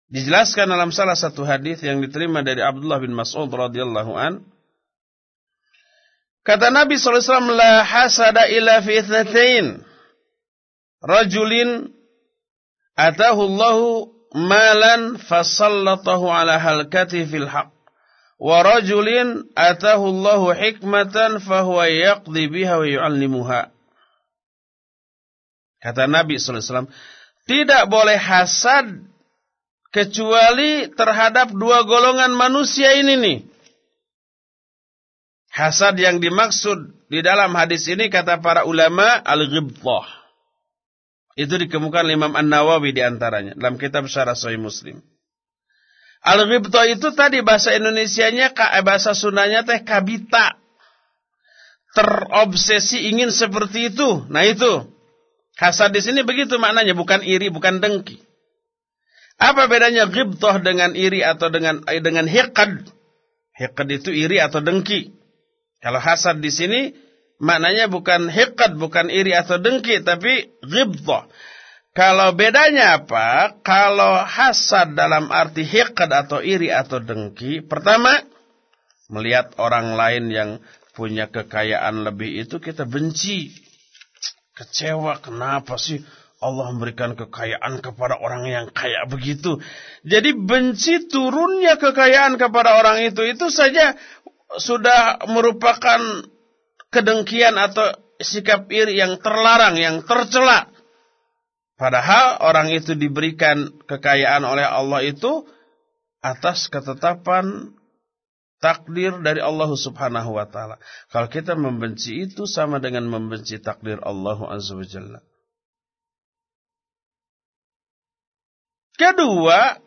Speaker 1: Dijelaskan dalam salah satu hadis yang diterima dari Abdullah bin Mas'ud radhiyallahu an. Kata Nabi sallallahu alaihi wasallam la hasada illa fi ithnatain. Rajulin atahu Allahu malan fasallatahu ala halkati fil haq. Wa rajulin atahu Allahu hikmatan fahuwa yaqdi biha wa yu'allimuha. Kata Nabi sallallahu alaihi wasallam, tidak boleh hasad kecuali terhadap dua golongan manusia ini nih. Hasad yang dimaksud di dalam hadis ini kata para ulama al-ghibthah. Itu dikemukakan Imam An-Nawawi di antaranya dalam kitab Syarah Sahih Muslim. Al-ghibthah itu tadi bahasa Indonesianya eh, bahasa Sundanya teh kabita. Terobsesi ingin seperti itu. Nah itu. Hasad di sini begitu maknanya bukan iri, bukan dengki. Apa bedanya ghibtah dengan iri atau dengan eh, dengan hiqad? Hiqad itu iri atau dengki. Kalau hasad di sini maknanya bukan hiqad, bukan iri atau dengki, tapi ghibtah. Kalau bedanya apa? Kalau hasad dalam arti hiqad atau iri atau dengki, pertama melihat orang lain yang punya kekayaan lebih itu kita benci. Kecewa, kenapa sih Allah memberikan kekayaan kepada orang yang kaya begitu. Jadi benci turunnya kekayaan kepada orang itu itu saja sudah merupakan kedengkian atau sikap iri yang terlarang, yang tercela. Padahal orang itu diberikan kekayaan oleh Allah itu atas ketetapan takdir dari Allah Subhanahu wa taala. Kalau kita membenci itu sama dengan membenci takdir Allah Azza wa Jalla. Kedua,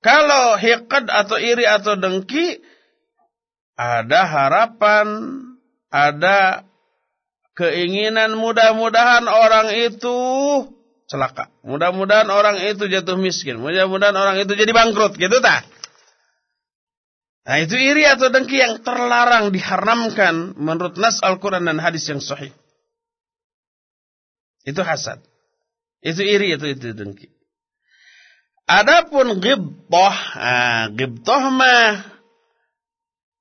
Speaker 1: kalau hikad atau iri atau dengki, ada harapan, ada keinginan mudah-mudahan orang itu celaka. Mudah-mudahan orang itu jatuh miskin. Mudah-mudahan orang itu jadi bangkrut. Gitu tak? Nah itu iri atau dengki yang terlarang diharamkan menurut nas Al-Quran dan hadis yang sahih. Itu hasad. Itu iri, atau itu dengki. Adapun ghibtah, ah, ghibtah mah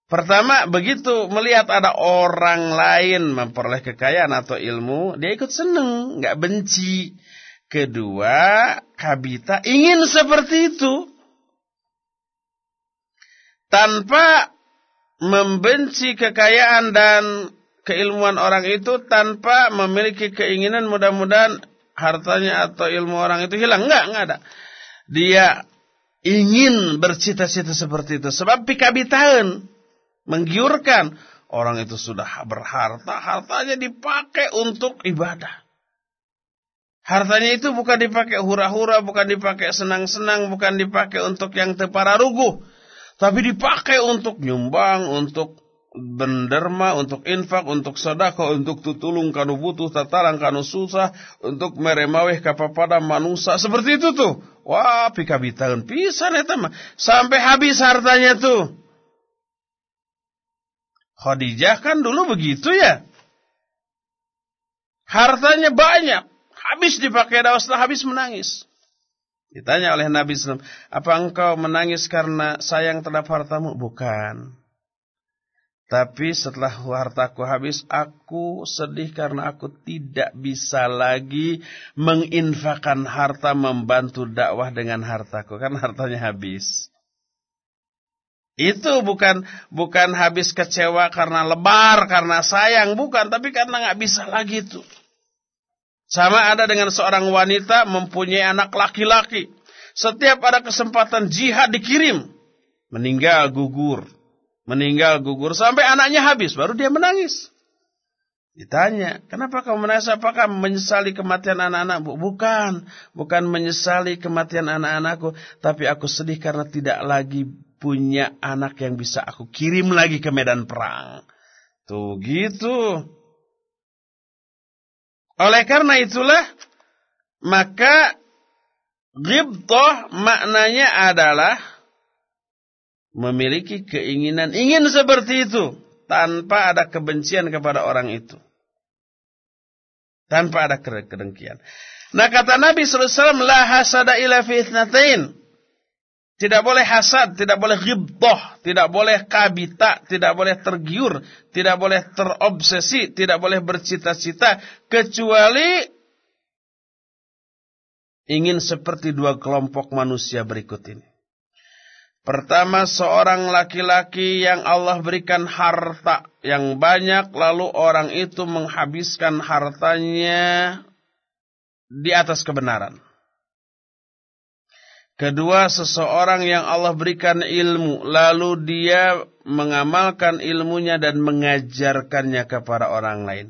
Speaker 1: Pertama, begitu melihat ada orang lain memperoleh kekayaan atau ilmu, dia ikut seneng, nggak benci. Kedua, kabita ingin seperti itu. Tanpa membenci kekayaan dan keilmuan orang itu, tanpa memiliki keinginan mudah-mudahan hartanya atau ilmu orang itu hilang. Enggak, enggak ada dia ingin bercita-cita seperti itu sebab pikabitaan menggiurkan orang itu sudah berharta hartanya dipakai untuk ibadah hartanya itu bukan dipakai hura-hura bukan dipakai senang-senang bukan dipakai untuk yang tepara tapi dipakai untuk nyumbang untuk benderma untuk infak untuk sedekah untuk tutulung kanu butuh tatarang kanu susah untuk meremaweh kapapada manusia seperti itu tuh wah pikabitaeun pisan eta mah sampai habis hartanya tuh Khadijah kan dulu begitu ya hartanya banyak habis dipakai dawaslah habis menangis ditanya oleh Nabi SAW apa engkau menangis karena sayang terhadap hartamu bukan tapi setelah hartaku habis, aku sedih karena aku tidak bisa lagi menginfakan harta membantu dakwah dengan hartaku. Kan hartanya habis. Itu bukan bukan habis kecewa karena lebar, karena sayang. Bukan, tapi karena nggak bisa lagi itu. Sama ada dengan seorang wanita mempunyai anak laki-laki. Setiap ada kesempatan jihad dikirim. Meninggal gugur meninggal gugur sampai anaknya habis baru dia menangis. Ditanya, kenapa kamu menangis? Apakah menyesali kematian anak-anakmu? Bukan, bukan menyesali kematian anak-anakku, tapi aku sedih karena tidak lagi punya anak yang bisa aku kirim lagi ke medan perang. Tuh gitu. Oleh karena itulah, maka ghibtah maknanya adalah memiliki keinginan ingin seperti itu tanpa ada kebencian kepada orang itu. Tanpa ada kedengkian. Nah kata Nabi SAW, La hasada ila fitnatain. Tidak boleh hasad, tidak boleh ghibdah, tidak boleh kabita, tidak boleh tergiur, tidak boleh terobsesi, tidak boleh bercita-cita. Kecuali ingin seperti dua kelompok manusia berikut ini. Pertama seorang laki-laki yang Allah berikan harta yang banyak lalu orang itu menghabiskan hartanya di atas kebenaran. Kedua seseorang yang Allah berikan ilmu lalu dia mengamalkan ilmunya dan mengajarkannya kepada orang lain.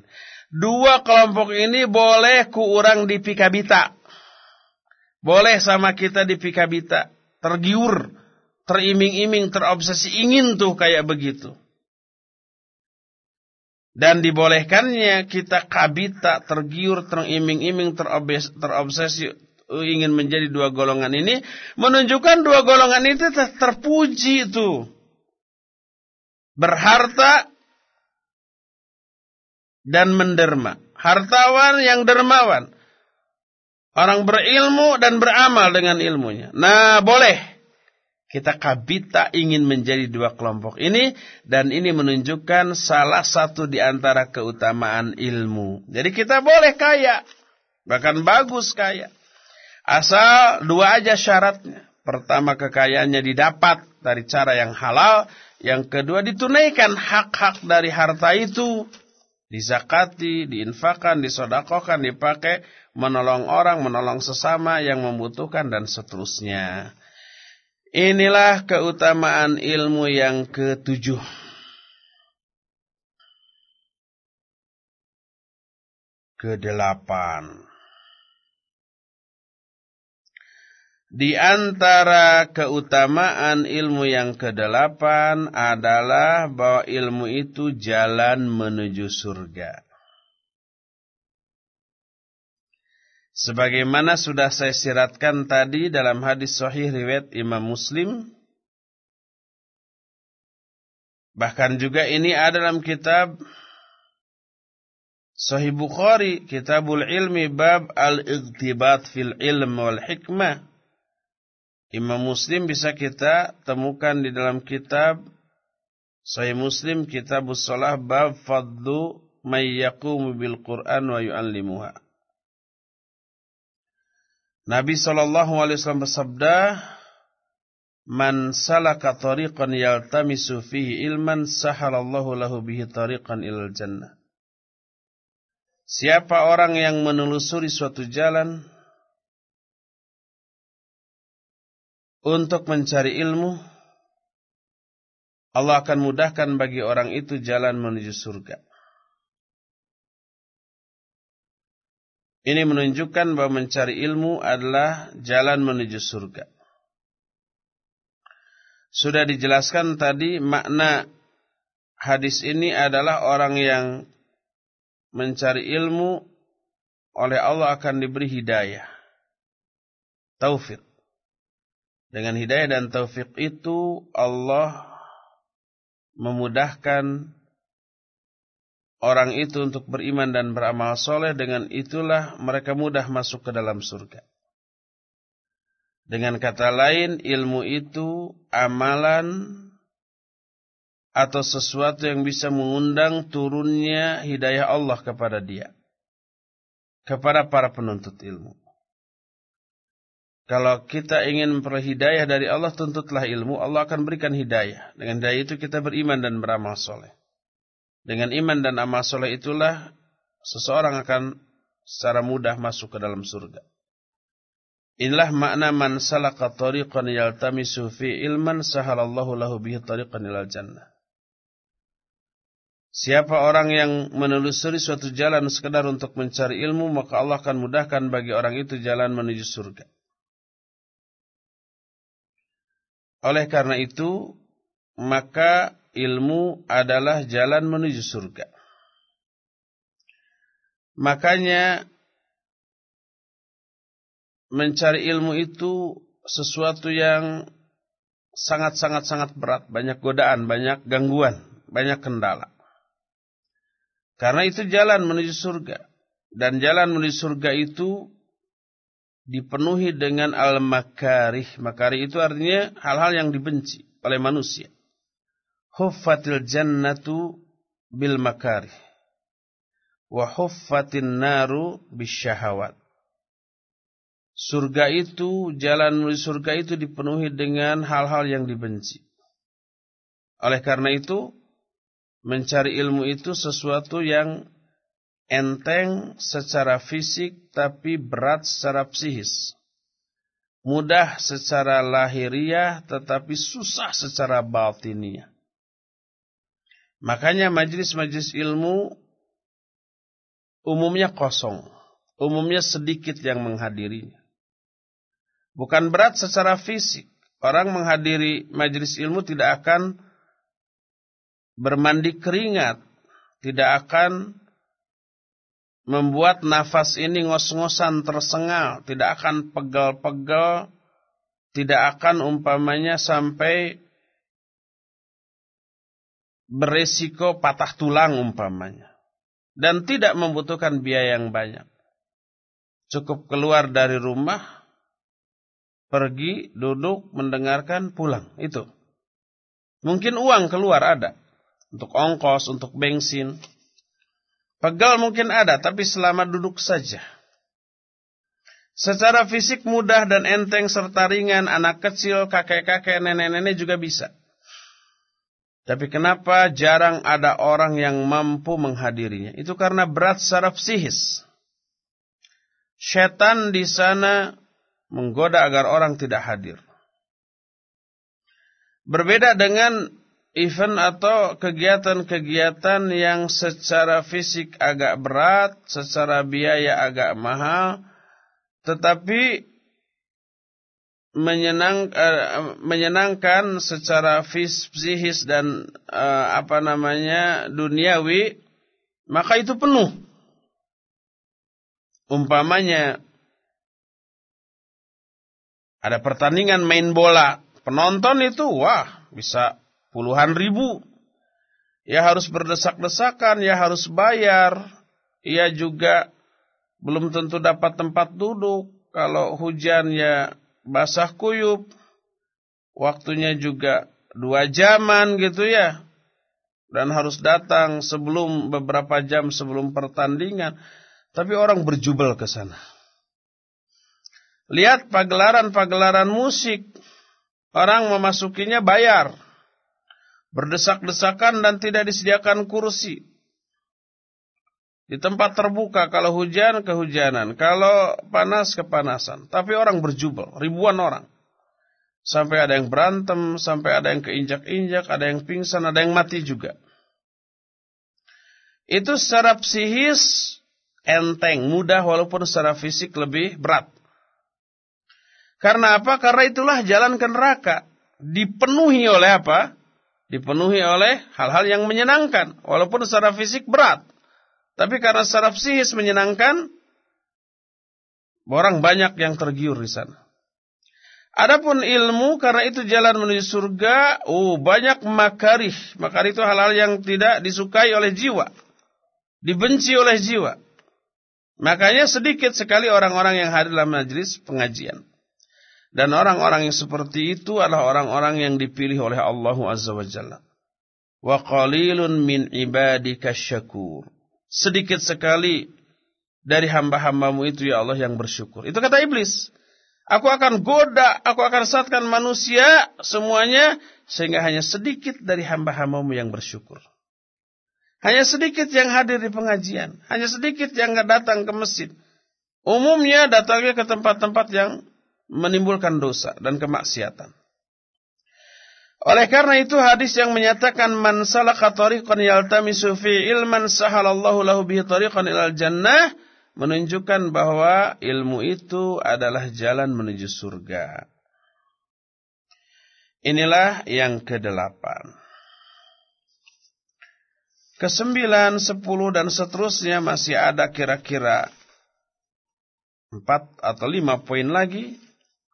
Speaker 1: Dua kelompok ini boleh kurang dipikabita. Boleh sama kita di dipikabita, tergiur teriming-iming, terobsesi ingin tuh kayak begitu. Dan dibolehkannya kita kabita, tergiur, teriming-iming, terobsesi, eh, ingin menjadi dua golongan ini. Menunjukkan dua golongan itu ter terpuji itu. Berharta dan menderma. Hartawan yang dermawan. Orang berilmu dan beramal dengan ilmunya. Nah boleh kita kabita ingin menjadi dua kelompok ini dan ini menunjukkan salah satu di antara keutamaan ilmu. Jadi kita boleh kaya, bahkan bagus kaya. Asal dua aja syaratnya. Pertama kekayaannya didapat dari cara yang halal, yang kedua ditunaikan hak-hak dari harta itu. Dizakati, diinfakan, disodakokan, dipakai menolong orang, menolong sesama yang membutuhkan dan seterusnya. Inilah keutamaan ilmu yang ketujuh.
Speaker 2: Kedelapan.
Speaker 1: Di antara keutamaan ilmu yang kedelapan adalah bahwa ilmu itu jalan menuju surga. Sebagaimana sudah saya siratkan tadi dalam hadis sahih
Speaker 2: riwayat Imam Muslim. Bahkan juga
Speaker 1: ini ada dalam kitab Sahih Bukhari, Kitabul Ilmi bab Al-Iqtibat fil Ilm wal Hikmah. Imam Muslim bisa kita temukan di dalam kitab Sahih Muslim Kitabus Shalah bab Fadlu may yaqumu bil Qur'an wa yu'allimuha. Nabi saw bersabda, "Man salaka tariqan yaltamisu fihi ilman sahalallahu lahu bihi tariqan ilal jannah." Siapa orang yang
Speaker 2: menelusuri suatu jalan untuk mencari ilmu, Allah akan mudahkan bagi orang
Speaker 1: itu jalan menuju surga. Ini menunjukkan bahwa mencari ilmu adalah jalan menuju surga. Sudah dijelaskan tadi makna hadis ini adalah orang yang mencari ilmu oleh Allah akan diberi hidayah. Taufik. Dengan hidayah dan taufik itu Allah memudahkan orang itu untuk beriman dan beramal soleh, dengan itulah mereka mudah masuk ke dalam surga. Dengan kata lain, ilmu itu amalan atau sesuatu yang bisa mengundang turunnya hidayah Allah kepada dia. Kepada para penuntut ilmu. Kalau kita ingin memperoleh hidayah dari Allah, tuntutlah ilmu. Allah akan berikan hidayah. Dengan hidayah itu kita beriman dan beramal soleh. Dengan iman dan amal soleh itulah seseorang akan secara mudah masuk ke dalam surga. Inilah makna man salaka tariqan yaltamisu fi ilman sahalallahu lahu bihi tariqan ilal jannah. Siapa orang yang menelusuri suatu jalan sekedar untuk mencari ilmu, maka Allah akan mudahkan bagi orang itu jalan menuju surga. Oleh karena itu, maka ilmu adalah jalan menuju surga. Makanya mencari ilmu itu sesuatu yang sangat-sangat-sangat berat, banyak godaan, banyak gangguan, banyak kendala. Karena itu jalan menuju surga. Dan jalan menuju surga itu dipenuhi dengan al-makarih. Makarih itu artinya hal-hal yang dibenci oleh manusia huffatil jannatu bil makari wa huffatin naru bisyahawat surga itu jalan menuju surga itu dipenuhi dengan hal-hal yang dibenci oleh karena itu mencari ilmu itu sesuatu yang enteng secara fisik tapi berat secara psikis mudah secara lahiriah tetapi susah secara batiniah Makanya majlis-majlis ilmu umumnya kosong. Umumnya sedikit yang menghadirinya. Bukan berat secara fisik. Orang menghadiri majlis ilmu tidak akan bermandi keringat. Tidak akan membuat nafas ini ngos-ngosan tersengal. Tidak akan pegal-pegal Tidak akan umpamanya sampai beresiko patah tulang umpamanya. Dan tidak membutuhkan biaya yang banyak. Cukup keluar dari rumah, pergi, duduk, mendengarkan, pulang. Itu. Mungkin uang keluar ada. Untuk ongkos, untuk bensin. Pegal mungkin ada, tapi selama duduk saja. Secara fisik mudah dan enteng serta ringan, anak kecil, kakek-kakek, nenek-nenek juga bisa. Tapi kenapa jarang ada orang yang mampu menghadirinya? Itu karena berat secara sihis. Setan di sana menggoda agar orang tidak hadir. Berbeda dengan event atau kegiatan-kegiatan yang secara fisik agak berat, secara biaya agak mahal, tetapi menyenang, uh, menyenangkan secara psikis dan uh, apa namanya duniawi, maka itu penuh.
Speaker 2: Umpamanya ada pertandingan main
Speaker 1: bola, penonton itu wah bisa puluhan ribu. Ya harus berdesak-desakan, ya harus bayar, ya juga belum tentu dapat tempat duduk. Kalau hujan ya basah kuyup. Waktunya juga dua jaman gitu ya. Dan harus datang sebelum beberapa jam sebelum pertandingan. Tapi orang berjubel ke sana. Lihat pagelaran-pagelaran musik. Orang memasukinya bayar. Berdesak-desakan dan tidak disediakan kursi. Di tempat terbuka kalau hujan kehujanan, kalau panas kepanasan. Tapi orang berjubel, ribuan orang. Sampai ada yang berantem, sampai ada yang keinjak-injak, ada yang pingsan, ada yang mati juga. Itu secara psihis enteng, mudah walaupun secara fisik lebih berat. Karena apa? Karena itulah jalan ke neraka. Dipenuhi oleh apa? Dipenuhi oleh hal-hal yang menyenangkan, walaupun secara fisik berat. Tapi karena saraf sihis menyenangkan, orang banyak yang tergiur di sana. Adapun ilmu karena itu jalan menuju surga, oh banyak makarih. Makarih itu hal-hal yang tidak disukai oleh jiwa. Dibenci oleh jiwa. Makanya sedikit sekali orang-orang yang hadir dalam majelis pengajian. Dan orang-orang yang seperti itu adalah orang-orang yang dipilih oleh Allah Azza wa Jalla. Wa qalilun min ibadika syakur sedikit sekali dari hamba-hambamu itu ya Allah yang bersyukur. Itu kata iblis. Aku akan goda, aku akan sesatkan manusia semuanya sehingga hanya sedikit dari hamba-hambamu yang bersyukur. Hanya sedikit yang hadir di pengajian, hanya sedikit yang nggak datang ke masjid. Umumnya datangnya ke tempat-tempat yang menimbulkan dosa dan kemaksiatan. Oleh karena itu hadis yang menyatakan man salaka tariqan yaltamisu fi ilman sahalallahu lahu bihi tariqan ilal jannah menunjukkan bahwa ilmu itu adalah jalan menuju surga. Inilah yang kedelapan. Kesembilan, sepuluh dan seterusnya masih ada kira-kira empat atau lima poin lagi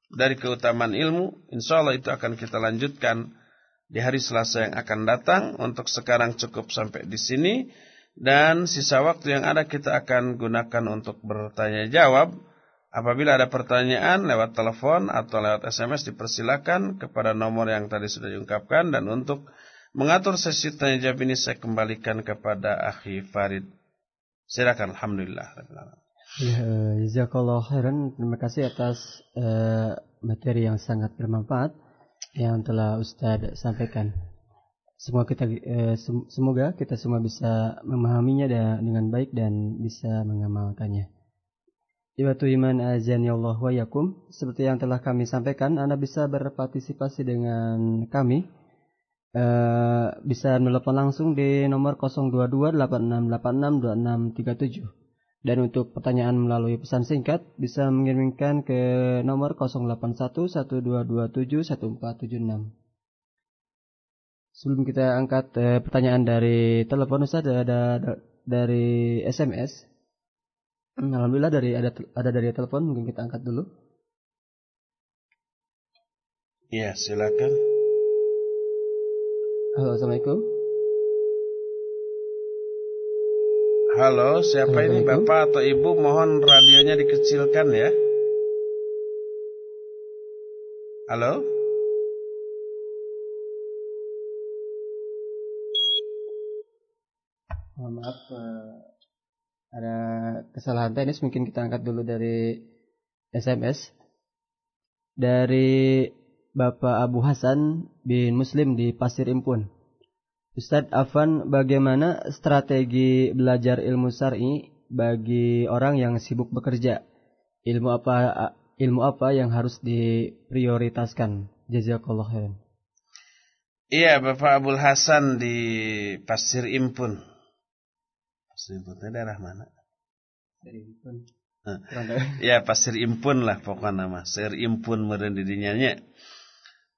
Speaker 1: dari keutamaan ilmu. Insya Allah itu akan kita lanjutkan di hari Selasa yang akan datang. Untuk sekarang cukup sampai di sini. Dan sisa waktu yang ada kita akan gunakan untuk bertanya jawab. Apabila ada pertanyaan lewat telepon atau lewat SMS dipersilakan kepada nomor yang tadi sudah diungkapkan. Dan untuk mengatur sesi tanya jawab ini saya kembalikan kepada Akhi Farid. Silakan Alhamdulillah.
Speaker 2: Ya,
Speaker 3: eh, Jazakallah khairan. Terima kasih atas uh, materi yang sangat bermanfaat yang telah Ustadz sampaikan. Semoga kita eh, semoga kita semua bisa memahaminya dengan baik dan bisa mengamalkannya. Ibatu iman azan ya Allah wa yakum. Seperti yang telah kami sampaikan, Anda bisa berpartisipasi dengan kami. Eh, bisa menelepon langsung di nomor 022 dan untuk pertanyaan melalui pesan singkat bisa mengirimkan ke nomor 081-1227-1476. Sebelum kita angkat eh, pertanyaan dari telepon Ustaz ada, ada, dari SMS. Alhamdulillah dari ada ada dari telepon mungkin kita angkat dulu.
Speaker 2: Iya, silakan. Halo, Assalamualaikum.
Speaker 1: Halo, siapa ini Bapak atau Ibu? Mohon radionya dikecilkan ya. Halo?
Speaker 3: Mohon maaf, eh, ada kesalahan teknis. Mungkin kita angkat dulu dari SMS. Dari Bapak Abu Hasan bin Muslim di Pasir Impun. Ustadz Afan, bagaimana strategi belajar ilmu syar'i bagi orang yang sibuk bekerja? Ilmu apa ilmu apa yang harus diprioritaskan? Jazakallah khairan.
Speaker 1: Iya, Bapak Abdul Hasan di Pasir Impun. Pasir Impun itu daerah mana? Pasir Impun. Iya, Pasir Impun lah pokoknya nama. Pasir Impun meren didinya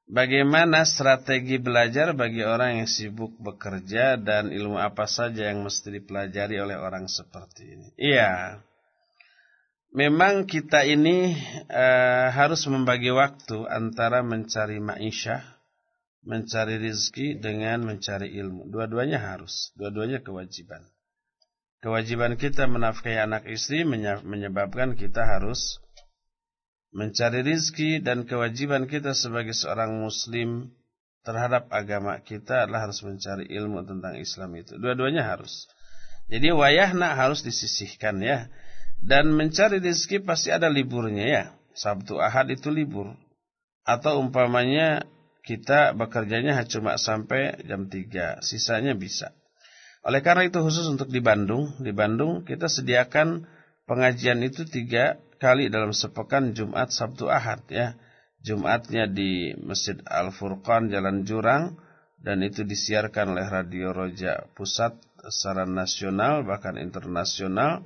Speaker 1: Bagaimana strategi belajar bagi orang yang sibuk bekerja dan ilmu apa saja yang mesti dipelajari oleh orang seperti ini? Iya, memang kita ini e, harus membagi waktu antara mencari ma'isyah, mencari rizki dengan mencari ilmu. Dua-duanya harus, dua-duanya kewajiban. Kewajiban kita menafkahi anak istri menyebabkan kita harus mencari rizki dan kewajiban kita sebagai seorang muslim terhadap agama kita adalah harus mencari ilmu tentang Islam itu. Dua-duanya harus. Jadi wayahna harus disisihkan ya. Dan mencari rizki pasti ada liburnya ya. Sabtu Ahad itu libur. Atau umpamanya kita bekerjanya cuma sampai jam 3. Sisanya bisa. Oleh karena itu khusus untuk di Bandung. Di Bandung kita sediakan pengajian itu tiga kali dalam sepekan Jumat, Sabtu, Ahad ya. Jumatnya di Masjid Al-Furqan Jalan Jurang dan itu disiarkan oleh Radio Roja Pusat secara nasional bahkan internasional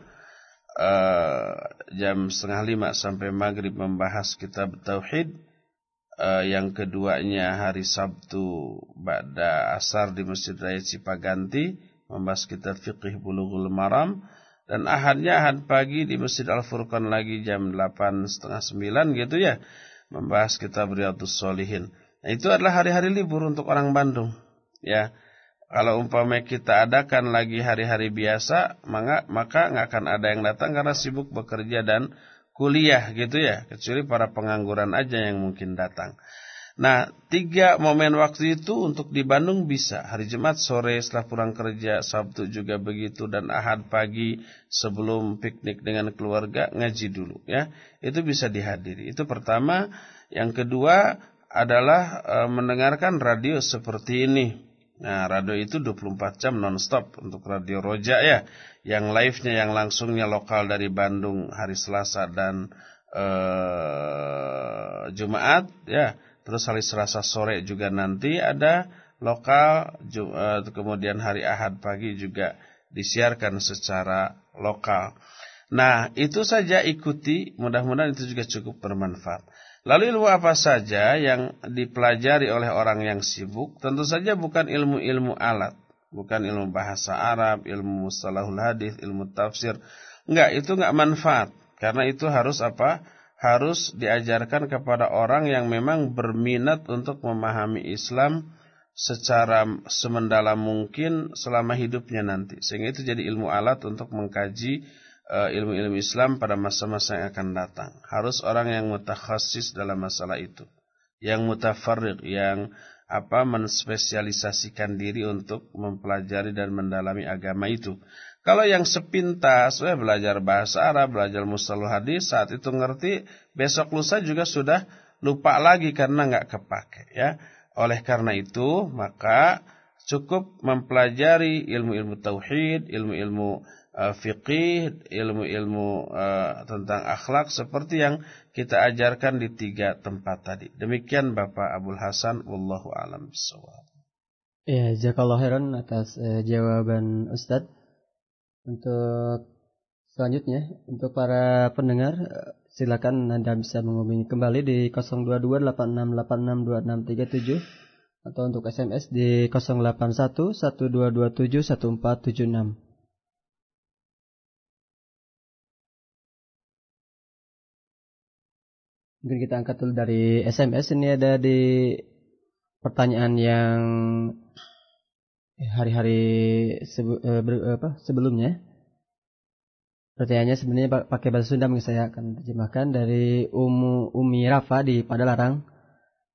Speaker 1: eh, jam setengah lima sampai maghrib membahas kitab Tauhid eh, yang keduanya hari Sabtu Ba'da Asar di Masjid Raya Cipaganti membahas kitab Fiqih Bulughul Maram dan ahadnya ahad pagi di Masjid Al-Furqan lagi jam 830 9 gitu ya. Membahas kitab Riyadus Solihin. Nah, itu adalah hari-hari libur untuk orang Bandung. Ya, kalau umpamanya kita adakan lagi hari-hari biasa, maka nggak akan ada yang datang karena sibuk bekerja dan kuliah gitu ya. Kecuali para pengangguran aja yang mungkin datang. Nah, tiga momen waktu itu untuk di Bandung bisa. Hari Jumat sore setelah pulang kerja, Sabtu juga begitu dan Ahad pagi sebelum piknik dengan keluarga ngaji dulu ya. Itu bisa dihadiri. Itu pertama, yang kedua adalah e, mendengarkan radio seperti ini. Nah, radio itu 24 jam nonstop untuk radio Roja ya. Yang live-nya yang langsungnya lokal dari Bandung hari Selasa dan e, Jumat ya Terus hari Selasa sore juga nanti ada lokal, e, kemudian hari Ahad pagi juga disiarkan secara lokal. Nah, itu saja ikuti, mudah-mudahan itu juga cukup bermanfaat. Lalu ilmu apa saja yang dipelajari oleh orang yang sibuk? Tentu saja bukan ilmu-ilmu alat, bukan ilmu bahasa Arab, ilmu mustalahul hadis, ilmu tafsir. Enggak, itu enggak manfaat. Karena itu harus apa? harus diajarkan kepada orang yang memang berminat untuk memahami Islam secara semendalam mungkin selama hidupnya nanti. Sehingga itu jadi ilmu alat untuk mengkaji eh, ilmu-ilmu uh, Islam pada masa-masa yang akan datang. Harus orang yang mutakhasis dalam masalah itu. Yang mutafarriq, yang apa menspesialisasikan diri untuk mempelajari dan mendalami agama itu. Kalau yang sepintas, eh, belajar bahasa Arab, belajar mustalah hadis, saat itu ngerti, besok lusa juga sudah lupa lagi karena nggak kepake. Ya. Oleh karena itu, maka cukup mempelajari ilmu-ilmu tauhid, ilmu-ilmu uh, fiqih, ilmu-ilmu eh, tentang akhlak seperti yang kita ajarkan di tiga tempat tadi. Demikian Bapak Abdul Hasan, wallahu alam bishawab.
Speaker 3: Ya, jazakallahu khairan atas eh, jawaban Ustadz. Untuk selanjutnya, untuk para pendengar, eh, silakan Anda bisa menghubungi kembali di 02286862637 atau untuk SMS di 08112271476.
Speaker 2: Mungkin kita angkat dulu dari SMS ini ada di
Speaker 3: pertanyaan yang hari-hari eh, eh, sebelumnya. Pertanyaannya sebenarnya pakai bahasa Sunda mungkin saya akan terjemahkan dari Umu Umi Rafa di Padalarang.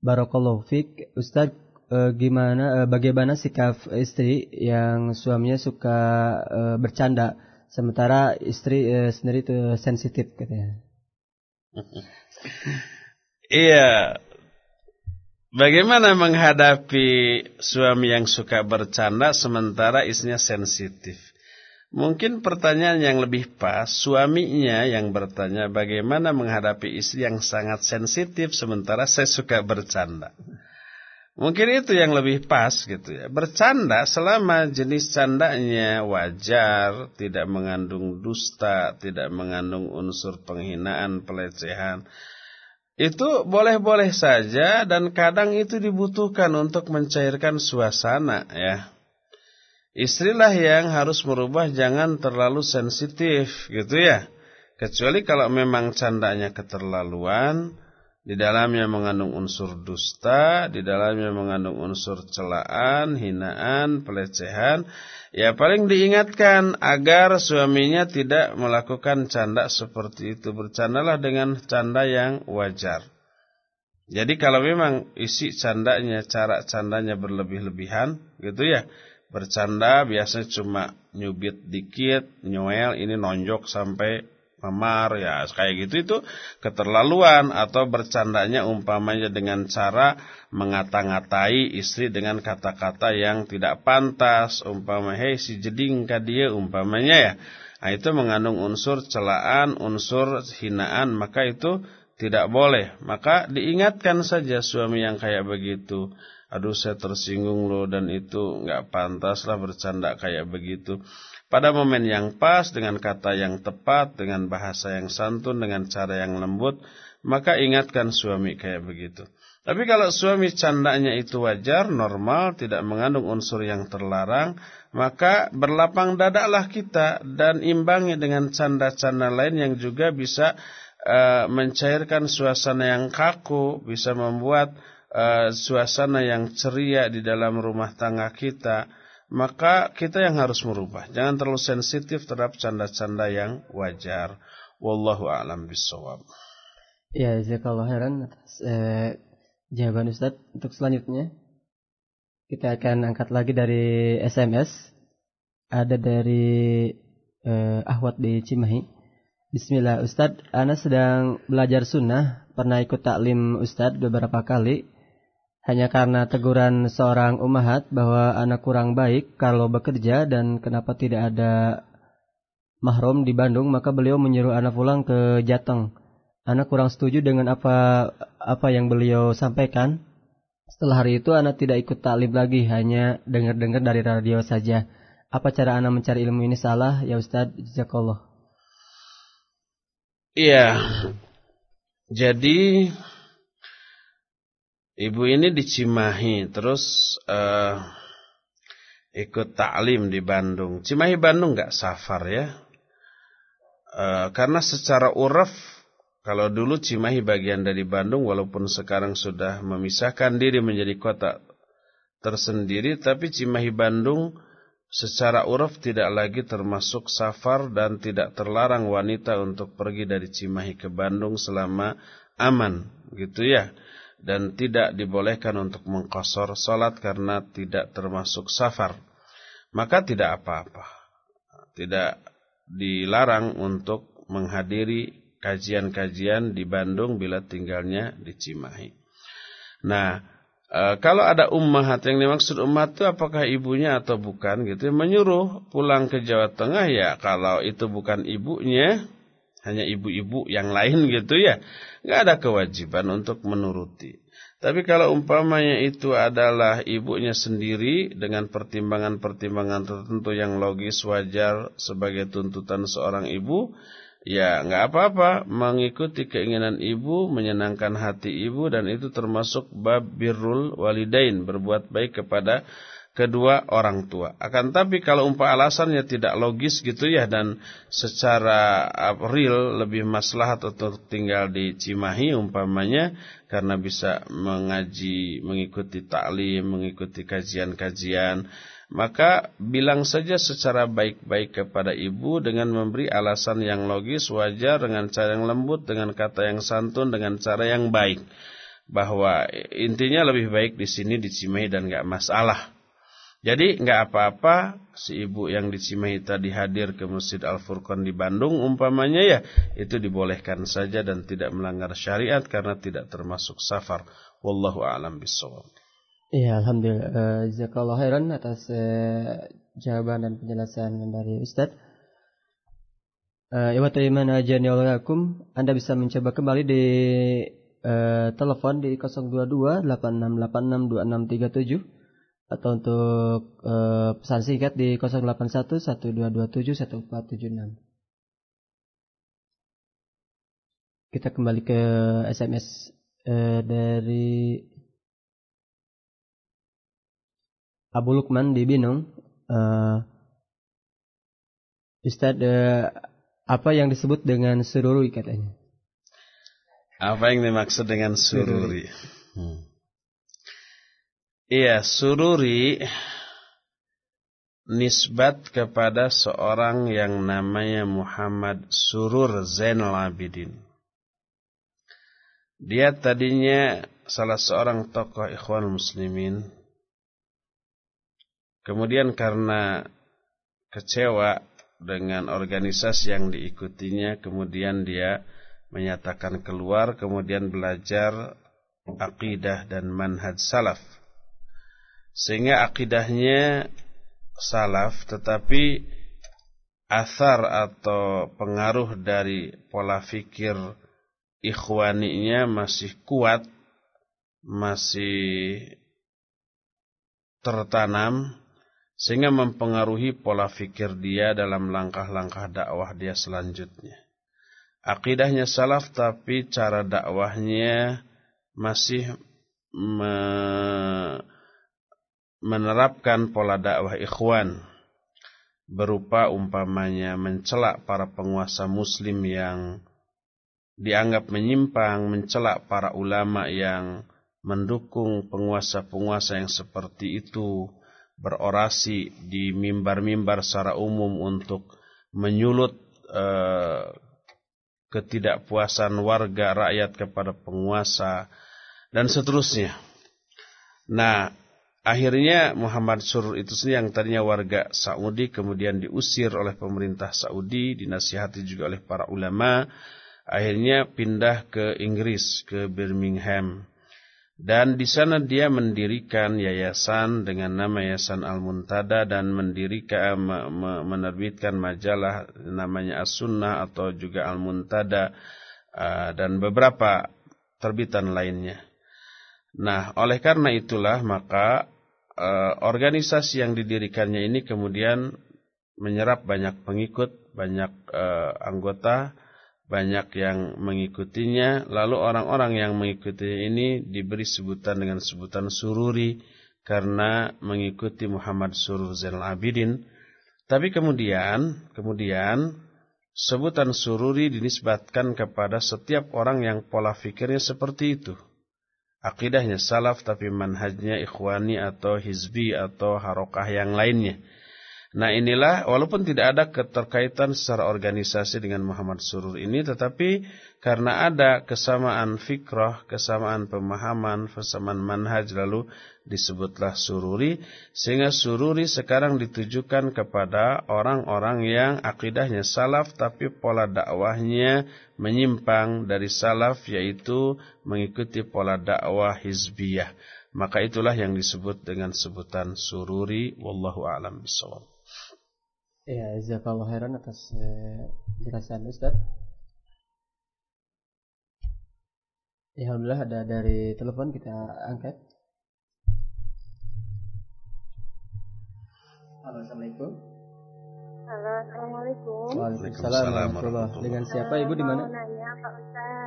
Speaker 3: Barokallahu fiq, Ustaz eh, gimana bagaimana sikap istri yang suaminya suka bercanda sementara istri sendiri itu sensitif
Speaker 2: katanya.
Speaker 1: Iya, Bagaimana menghadapi suami yang suka bercanda sementara istrinya sensitif? Mungkin pertanyaan yang lebih pas, suaminya yang bertanya bagaimana menghadapi istri yang sangat sensitif sementara saya suka bercanda. Mungkin itu yang lebih pas gitu ya. Bercanda selama jenis candanya wajar, tidak mengandung dusta, tidak mengandung unsur penghinaan, pelecehan. Itu boleh-boleh saja dan kadang itu dibutuhkan untuk mencairkan suasana ya. Istrilah yang harus merubah jangan terlalu sensitif gitu ya. Kecuali kalau memang candanya keterlaluan di dalamnya mengandung unsur dusta, di dalamnya mengandung unsur celaan, hinaan, pelecehan. Ya paling diingatkan agar suaminya tidak melakukan canda seperti itu. Bercandalah dengan canda yang wajar. Jadi kalau memang isi candanya, cara candanya berlebih-lebihan gitu ya. Bercanda biasanya cuma nyubit dikit, nyoel, ini nonjok sampai memar ya kayak gitu itu keterlaluan atau bercandanya umpamanya dengan cara mengata-ngatai istri dengan kata-kata yang tidak pantas umpama hei si jeding ka dia umpamanya ya nah, itu mengandung unsur celaan unsur hinaan maka itu tidak boleh maka diingatkan saja suami yang kayak begitu aduh saya tersinggung loh dan itu nggak pantas lah bercanda kayak begitu pada momen yang pas, dengan kata yang tepat, dengan bahasa yang santun, dengan cara yang lembut, maka ingatkan suami kayak begitu. Tapi kalau suami candanya itu wajar, normal, tidak mengandung unsur yang terlarang, maka berlapang dadaklah kita dan imbangi dengan canda-canda lain yang juga bisa e, mencairkan suasana yang kaku, bisa membuat e, suasana yang ceria di dalam rumah tangga kita maka kita yang harus merubah. Jangan terlalu sensitif terhadap canda-canda yang wajar. Wallahu a'lam bishawab.
Speaker 3: Ya, jazakallahu heran atas eh, jawaban Ustaz. Untuk selanjutnya kita akan angkat lagi dari SMS. Ada dari eh, Ahwat di Cimahi. Bismillah Ustaz, Ana sedang belajar sunnah, pernah ikut taklim Ustaz beberapa kali hanya karena teguran seorang umahat bahwa anak kurang baik kalau bekerja dan kenapa tidak ada mahrum di Bandung maka beliau menyuruh anak pulang ke Jateng. Anak kurang setuju dengan apa apa yang beliau sampaikan. Setelah hari itu anak tidak ikut taklim lagi hanya dengar-dengar dari radio saja. Apa cara anak mencari ilmu ini salah ya Ustaz? Jazakallah.
Speaker 1: Iya. Jadi Ibu ini dicimahi terus uh, ikut taklim di Bandung. Cimahi Bandung nggak safar ya, uh, karena secara uraf kalau dulu Cimahi bagian dari Bandung, walaupun sekarang sudah memisahkan diri menjadi kota tersendiri, tapi Cimahi Bandung secara uraf tidak lagi termasuk safar dan tidak terlarang wanita untuk pergi dari Cimahi ke Bandung selama aman, gitu ya dan tidak dibolehkan untuk mengkosor salat karena tidak termasuk safar, maka tidak apa-apa. Tidak dilarang untuk menghadiri kajian-kajian di Bandung bila tinggalnya di Cimahi. Nah, e, kalau ada ummahat yang dimaksud umat itu apakah ibunya atau bukan gitu menyuruh pulang ke Jawa Tengah ya kalau itu bukan ibunya hanya ibu-ibu yang lain gitu ya. Nggak ada kewajiban untuk menuruti. Tapi kalau umpamanya itu adalah ibunya sendiri dengan pertimbangan-pertimbangan tertentu yang logis wajar sebagai tuntutan seorang ibu, ya nggak apa-apa mengikuti keinginan ibu, menyenangkan hati ibu dan itu termasuk bab birrul walidain, berbuat baik kepada kedua orang tua. Akan tapi kalau umpah alasannya tidak logis gitu ya dan secara uh, real lebih maslahat untuk tinggal di Cimahi umpamanya karena bisa mengaji, mengikuti taklim, mengikuti kajian-kajian. Maka bilang saja secara baik-baik kepada ibu dengan memberi alasan yang logis, wajar, dengan cara yang lembut, dengan kata yang santun, dengan cara yang baik. Bahwa intinya lebih baik di sini, di Cimahi dan gak masalah. Jadi nggak apa-apa si ibu yang di Cimahi tadi hadir ke Masjid Al Furqan di Bandung umpamanya ya itu dibolehkan saja dan tidak melanggar syariat karena tidak termasuk safar. Wallahu a'lam bishawab.
Speaker 3: Iya, alhamdulillah. Uh, khairan atas eh, jawaban dan penjelasan dari Ustaz. Eh, Iwat iman ajani walakum. Anda bisa mencoba kembali di uh, telepon di 022 8686 2637 atau untuk uh, pesan singkat di 081 1227 1476. Kita kembali ke SMS uh, eh, dari Abu Lukman di Binong. Uh, Ustadz, uh, apa yang disebut dengan sururi katanya?
Speaker 1: Apa yang dimaksud dengan sururi? sururi. Hmm. Iya, sururi nisbat kepada seorang yang namanya Muhammad Surur Zainal Abidin. Dia tadinya salah seorang tokoh ikhwan muslimin. Kemudian karena kecewa dengan organisasi yang diikutinya, kemudian dia menyatakan keluar, kemudian belajar akidah dan manhaj salaf sehingga akidahnya salaf tetapi asar atau pengaruh dari pola fikir ikhwaninya masih kuat masih tertanam sehingga mempengaruhi pola fikir dia dalam langkah-langkah dakwah dia selanjutnya. Akidahnya salaf tapi cara dakwahnya masih me menerapkan pola dakwah ikhwan berupa umpamanya mencelak para penguasa muslim yang dianggap menyimpang, mencelak para ulama yang mendukung penguasa-penguasa yang seperti itu, berorasi di mimbar-mimbar secara umum untuk menyulut eh, ketidakpuasan warga rakyat kepada penguasa dan seterusnya. Nah, Akhirnya Muhammad Sur itu sendiri yang tadinya warga Saudi kemudian diusir oleh pemerintah Saudi, dinasihati juga oleh para ulama. Akhirnya pindah ke Inggris, ke Birmingham. Dan di sana dia mendirikan yayasan dengan nama Yayasan Al-Muntada dan mendirikan menerbitkan majalah namanya As-Sunnah atau juga Al-Muntada dan beberapa terbitan lainnya. Nah, oleh karena itulah maka Eh, organisasi yang didirikannya ini kemudian menyerap banyak pengikut, banyak uh, anggota, banyak yang mengikutinya. Lalu orang-orang yang mengikutinya ini diberi sebutan dengan sebutan sururi karena mengikuti Muhammad Surur Zainal Abidin. Tapi kemudian, kemudian sebutan sururi dinisbatkan kepada setiap orang yang pola pikirnya seperti itu akidahnya salaf tapi manhajnya ikhwani atau hizbi atau harokah yang lainnya Nah inilah walaupun tidak ada keterkaitan secara organisasi dengan Muhammad Surur ini tetapi karena ada kesamaan fikrah, kesamaan pemahaman, kesamaan manhaj lalu disebutlah sururi sehingga sururi sekarang ditujukan kepada orang-orang yang akidahnya salaf tapi pola dakwahnya menyimpang dari salaf yaitu mengikuti pola dakwah hizbiyah. Maka itulah yang disebut dengan sebutan sururi wallahu alam bisawab.
Speaker 3: Ya, jazakallah heran atas eh, penjelasan eh, Ustaz. Ya, Alhamdulillah ada dari telepon kita angkat.
Speaker 2: Halo, Assalamualaikum.
Speaker 3: Halo, Assalamualaikum. Waalaikumsalam. Waalaikumsalam Dengan siapa eh, Ibu di mana?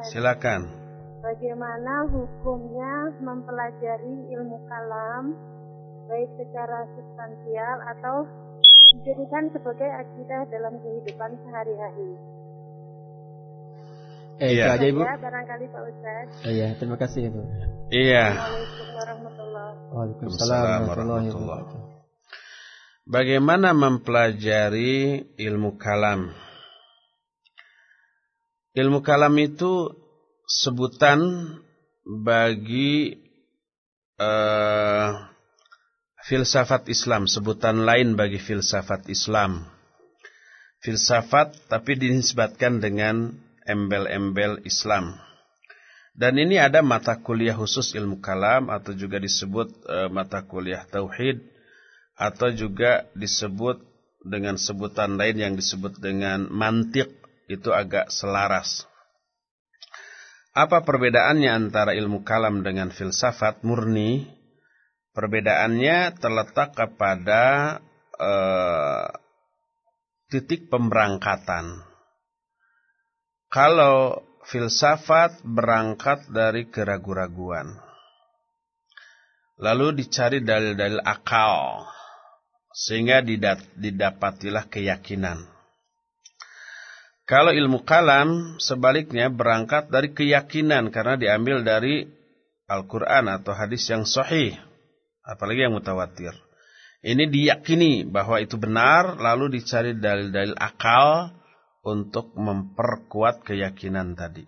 Speaker 3: Silakan. Bagaimana hukumnya mempelajari
Speaker 2: ilmu
Speaker 1: kalam baik secara substansial atau dijadikan sebagai akidah dalam kehidupan sehari-hari. Eh, iya. aja Ibu. Ya,
Speaker 2: barangkali Pak Ustaz. Eh,
Speaker 3: iya, terima kasih Ibu.
Speaker 1: Iya. Waalaikumsalam warahmatullahi wabarakatuh. Bagaimana mempelajari ilmu kalam? Ilmu kalam itu sebutan bagi uh, Filsafat Islam, sebutan lain bagi filsafat Islam. Filsafat tapi dinisbatkan dengan embel-embel Islam. Dan ini ada mata kuliah khusus ilmu kalam atau juga disebut e, mata kuliah tauhid atau juga disebut dengan sebutan lain yang disebut dengan mantik itu agak selaras. Apa perbedaannya antara ilmu kalam dengan filsafat murni? Perbedaannya terletak kepada eh, titik pemberangkatan. Kalau filsafat berangkat dari keraguan-raguan. Lalu dicari dalil-dalil akal. Sehingga didapatilah keyakinan. Kalau ilmu kalam sebaliknya berangkat dari keyakinan karena diambil dari Al-Quran atau hadis yang sahih apalagi yang mutawatir. Ini diyakini bahwa itu benar, lalu dicari dalil-dalil akal untuk memperkuat keyakinan tadi.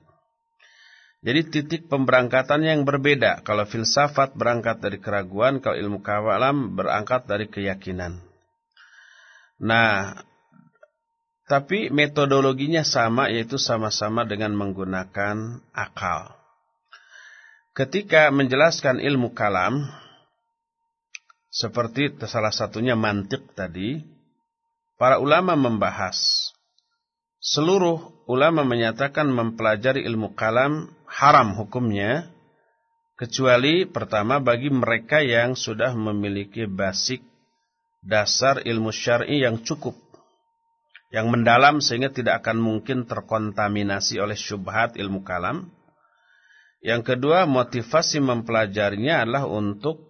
Speaker 1: Jadi titik pemberangkatan yang berbeda. Kalau filsafat berangkat dari keraguan, kalau ilmu kawalam berangkat dari keyakinan. Nah, tapi metodologinya sama, yaitu sama-sama dengan menggunakan akal. Ketika menjelaskan ilmu kalam, seperti salah satunya mantik tadi, para ulama membahas. Seluruh ulama menyatakan mempelajari ilmu kalam haram hukumnya, kecuali pertama bagi mereka yang sudah memiliki basic dasar ilmu syar'i yang cukup yang mendalam sehingga tidak akan mungkin terkontaminasi oleh syubhat ilmu kalam. Yang kedua, motivasi mempelajarinya adalah untuk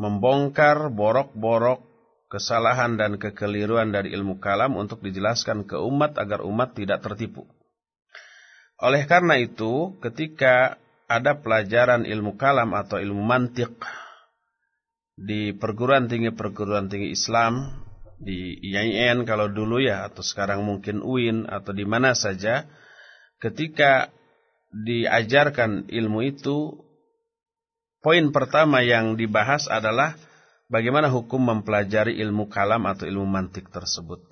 Speaker 1: membongkar borok-borok kesalahan dan kekeliruan dari ilmu kalam untuk dijelaskan ke umat agar umat tidak tertipu. Oleh karena itu, ketika ada pelajaran ilmu kalam atau ilmu mantik di perguruan tinggi-perguruan tinggi Islam, di IAIN kalau dulu ya, atau sekarang mungkin UIN, atau di mana saja, ketika diajarkan ilmu itu, Poin pertama yang dibahas adalah bagaimana hukum mempelajari ilmu kalam atau ilmu mantik tersebut.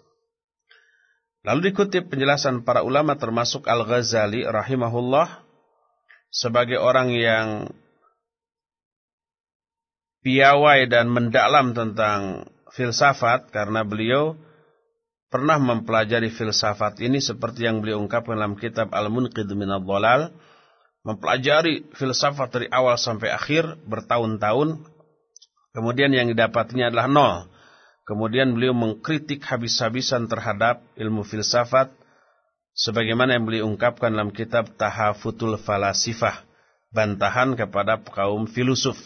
Speaker 1: Lalu dikutip penjelasan para ulama termasuk Al-Ghazali rahimahullah sebagai orang yang piawai dan mendalam tentang filsafat karena beliau pernah mempelajari filsafat ini seperti yang beliau ungkap dalam kitab Al-Munqidh min Ad-Dhalal mempelajari filsafat dari awal sampai akhir bertahun-tahun. Kemudian yang didapatnya adalah nol. Kemudian beliau mengkritik habis-habisan terhadap ilmu filsafat sebagaimana yang beliau ungkapkan dalam kitab Tahafutul Falasifah, bantahan kepada kaum filosof.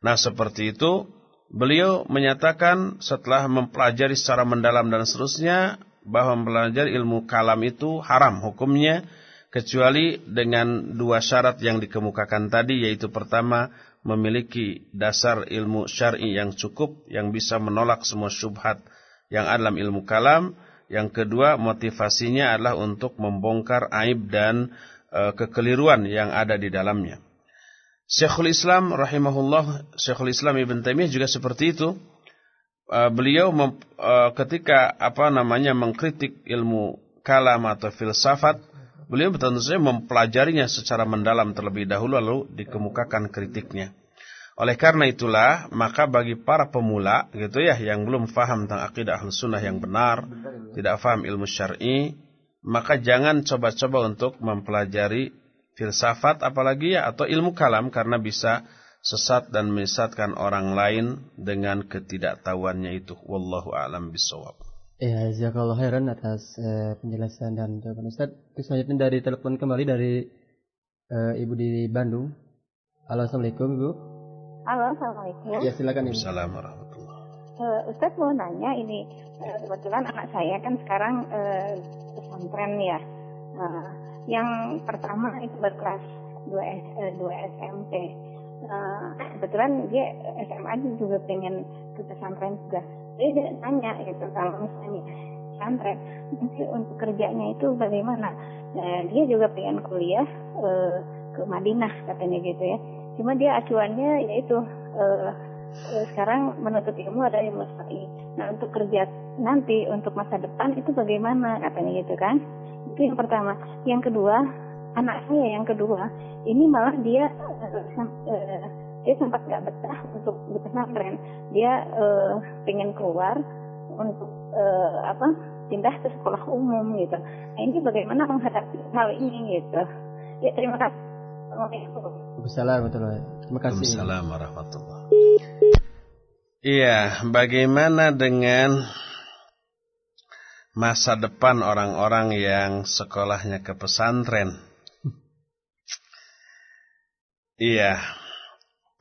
Speaker 1: Nah, seperti itu beliau menyatakan setelah mempelajari secara mendalam dan seterusnya bahwa mempelajari ilmu kalam itu haram hukumnya kecuali dengan dua syarat yang dikemukakan tadi yaitu pertama memiliki dasar ilmu syar'i yang cukup yang bisa menolak semua syubhat yang ada dalam ilmu kalam yang kedua motivasinya adalah untuk membongkar aib dan e, kekeliruan yang ada di dalamnya Syekhul Islam rahimahullah Syekhul Islam Ibn Taimiyah juga seperti itu e, beliau mem, e, ketika apa namanya mengkritik ilmu kalam atau filsafat Beliau tentu saja mempelajarinya secara mendalam terlebih dahulu lalu dikemukakan kritiknya. Oleh karena itulah maka bagi para pemula gitu ya yang belum faham tentang akidah sunnah yang benar, tidak faham ilmu syar'i, maka jangan coba-coba untuk mempelajari filsafat apalagi ya atau ilmu kalam karena bisa sesat dan menyesatkan orang lain dengan ketidaktahuannya itu. Wallahu a'lam bishawab.
Speaker 3: Ya, Jazakallah Khairan atas uh, penjelasan dan jawaban Ustaz. Terus selanjutnya dari telepon kembali dari uh, Ibu di Bandung. Halo, Assalamualaikum Ibu.
Speaker 2: Halo, Assalamualaikum. Ya, silakan Ibu.
Speaker 1: Assalamualaikum
Speaker 2: uh, Ustadz mau nanya ini uh, kebetulan
Speaker 1: anak saya kan sekarang uh, pesantren ya uh, yang pertama itu berkelas 2 uh, 2 SMP uh, kebetulan dia SMA juga pengen ke pesantren juga saya tidak tanya gitu kalau misalnya santri nanti untuk kerjanya itu bagaimana nah, dia juga pengen kuliah e, ke Madinah katanya gitu ya cuma dia acuannya yaitu e, e, sekarang menuntut ilmu ada yang syar'i nah untuk kerja nanti untuk masa depan itu bagaimana katanya gitu kan itu yang pertama yang kedua anak saya yang kedua ini malah dia e, e, dia sempat nggak betah untuk di pesantren. dia uh, pengen keluar untuk uh, apa pindah ke sekolah umum gitu nah ini bagaimana menghadapi hal ini gitu
Speaker 2: ya terima kasih
Speaker 3: Assalamualaikum Terima kasih. Assalamualaikum warahmatullahi
Speaker 1: Iya, bagaimana dengan masa depan orang-orang yang sekolahnya ke pesantren? Hmm. Iya,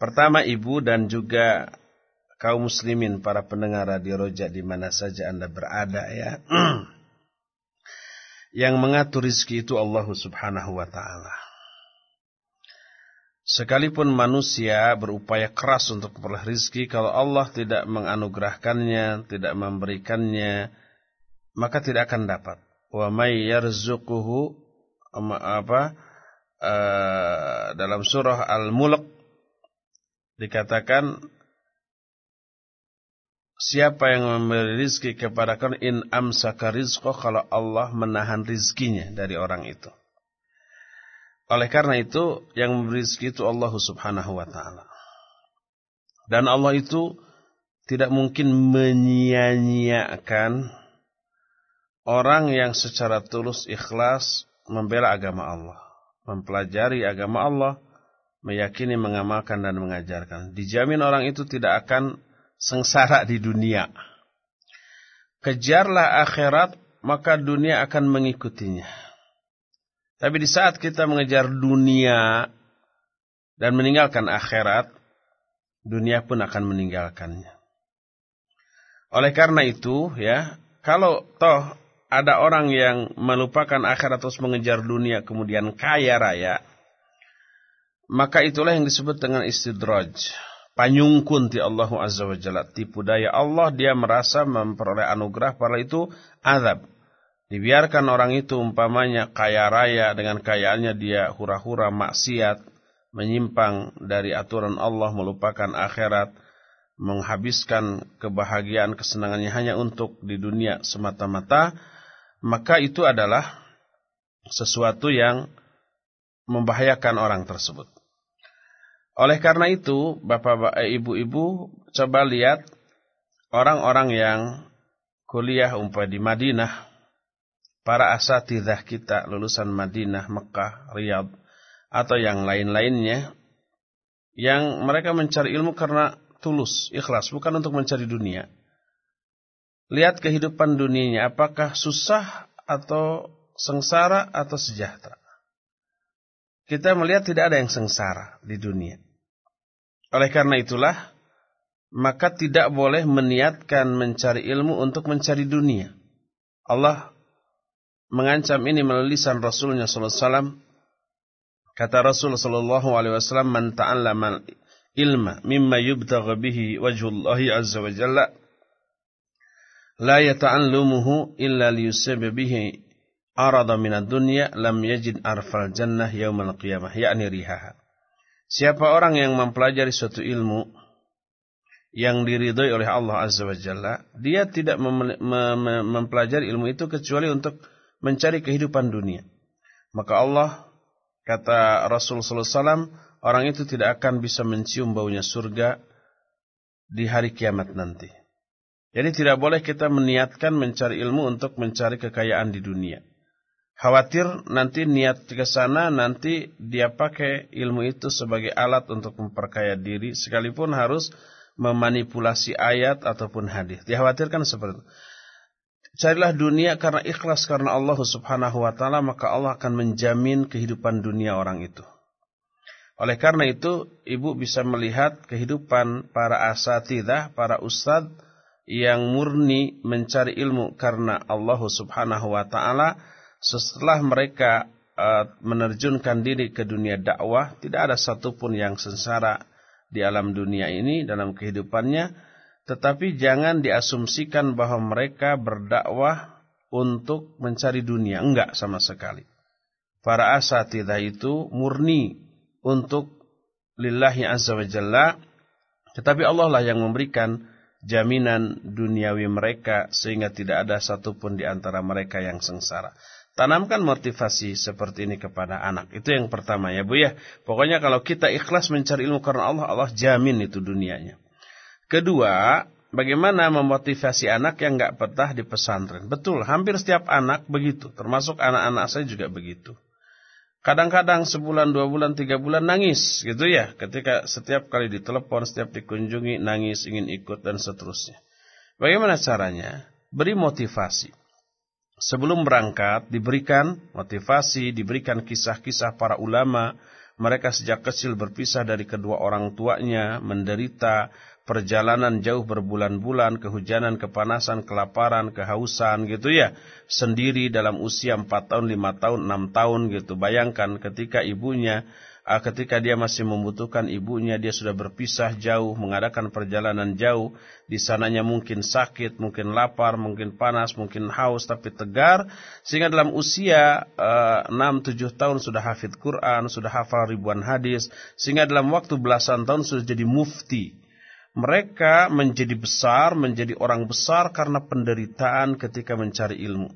Speaker 1: Pertama ibu dan juga kaum muslimin para pendengar Radio Rojak di mana saja Anda berada ya. Yang mengatur rizki itu Allah Subhanahu wa taala. Sekalipun manusia berupaya keras untuk memperoleh rizki, kalau Allah tidak menganugerahkannya, tidak memberikannya, maka tidak akan dapat. Wa may yarzuquhu apa? Uh, dalam surah Al-Mulk dikatakan siapa yang memberi rizki kepada kan in amsaka kalau Allah menahan rizkinya dari orang itu. Oleh karena itu yang memberi rizki itu Allah Subhanahu wa taala. Dan Allah itu tidak mungkin menyia-nyiakan orang yang secara tulus ikhlas membela agama Allah, mempelajari agama Allah meyakini, mengamalkan dan mengajarkan. Dijamin orang itu tidak akan sengsara di dunia. Kejarlah akhirat, maka dunia akan mengikutinya. Tapi di saat kita mengejar dunia dan meninggalkan akhirat, dunia pun akan meninggalkannya. Oleh karena itu, ya, kalau toh ada orang yang melupakan akhirat terus mengejar dunia kemudian kaya raya, maka itulah yang disebut dengan istidraj. Panyungkun ti Allah Azza wa Jalla. Tipu daya Allah dia merasa memperoleh anugerah padahal itu azab. Dibiarkan orang itu umpamanya kaya raya dengan kayaannya dia hura-hura maksiat. Menyimpang dari aturan Allah melupakan akhirat. Menghabiskan kebahagiaan kesenangannya hanya untuk di dunia semata-mata. Maka itu adalah sesuatu yang membahayakan orang tersebut. Oleh karena itu, Bapak bapak eh, Ibu-ibu coba lihat orang-orang yang kuliah umpah di Madinah, para asatidah kita lulusan Madinah, Mekah, Riyadh atau yang lain-lainnya yang mereka mencari ilmu karena tulus, ikhlas, bukan untuk mencari dunia. Lihat kehidupan dunianya apakah susah atau sengsara atau sejahtera kita melihat tidak ada yang sengsara di dunia. Oleh karena itulah, maka tidak boleh meniatkan mencari ilmu untuk mencari dunia. Allah mengancam ini melalui lisan Rasulnya SAW. Kata Rasul Sallallahu Alaihi Wasallam, "Man ta'allama ilma mimma yubtagha bihi wajhullahi azza wa jalla, la yata'allumuhu illa liyusabbihi arada minad dunya lam yajid arfal jannah yaumal qiyamah yakni rihaha. Siapa orang yang mempelajari suatu ilmu yang diridhoi oleh Allah Azza wa Jalla, dia tidak mempelajari ilmu itu kecuali untuk mencari kehidupan dunia. Maka Allah kata Rasul sallallahu alaihi wasallam, orang itu tidak akan bisa mencium baunya surga di hari kiamat nanti. Jadi tidak boleh kita meniatkan mencari ilmu untuk mencari kekayaan di dunia. Khawatir nanti niat ke sana nanti dia pakai ilmu itu sebagai alat untuk memperkaya diri sekalipun harus memanipulasi ayat ataupun hadis. Dikhawatirkan seperti itu. Carilah dunia karena ikhlas karena Allah Subhanahu wa taala maka Allah akan menjamin kehidupan dunia orang itu. Oleh karena itu, ibu bisa melihat kehidupan para asatidah, para ustadz yang murni mencari ilmu karena Allah Subhanahu wa taala setelah mereka uh, menerjunkan diri ke dunia dakwah, tidak ada satupun yang sengsara di alam dunia ini dalam kehidupannya. Tetapi jangan diasumsikan bahwa mereka berdakwah untuk mencari dunia. Enggak sama sekali. Para asatidah itu murni untuk lillahi azza wa jalla. Tetapi Allah lah yang memberikan jaminan duniawi mereka sehingga tidak ada satupun di antara mereka yang sengsara. Tanamkan motivasi seperti ini kepada anak. Itu yang pertama ya Bu ya. Pokoknya kalau kita ikhlas mencari ilmu karena Allah, Allah jamin itu dunianya. Kedua, bagaimana memotivasi anak yang gak petah di pesantren. Betul, hampir setiap anak begitu. Termasuk anak-anak saya juga begitu. Kadang-kadang sebulan, dua bulan, tiga bulan nangis gitu ya. Ketika setiap kali ditelepon, setiap dikunjungi, nangis, ingin ikut, dan seterusnya. Bagaimana caranya? Beri motivasi sebelum berangkat diberikan motivasi, diberikan kisah-kisah para ulama. Mereka sejak kecil berpisah dari kedua orang tuanya, menderita perjalanan jauh berbulan-bulan, kehujanan, kepanasan, kelaparan, kehausan gitu ya. Sendiri dalam usia 4 tahun, 5 tahun, 6 tahun gitu. Bayangkan ketika ibunya Ah, ketika dia masih membutuhkan ibunya, dia sudah berpisah jauh, mengadakan perjalanan jauh. Di sananya mungkin sakit, mungkin lapar, mungkin panas, mungkin haus, tapi tegar. Sehingga dalam usia ah, enam tujuh tahun sudah hafid Quran, sudah hafal ribuan hadis. Sehingga dalam waktu belasan tahun sudah jadi mufti. Mereka menjadi besar, menjadi orang besar karena penderitaan ketika mencari ilmu.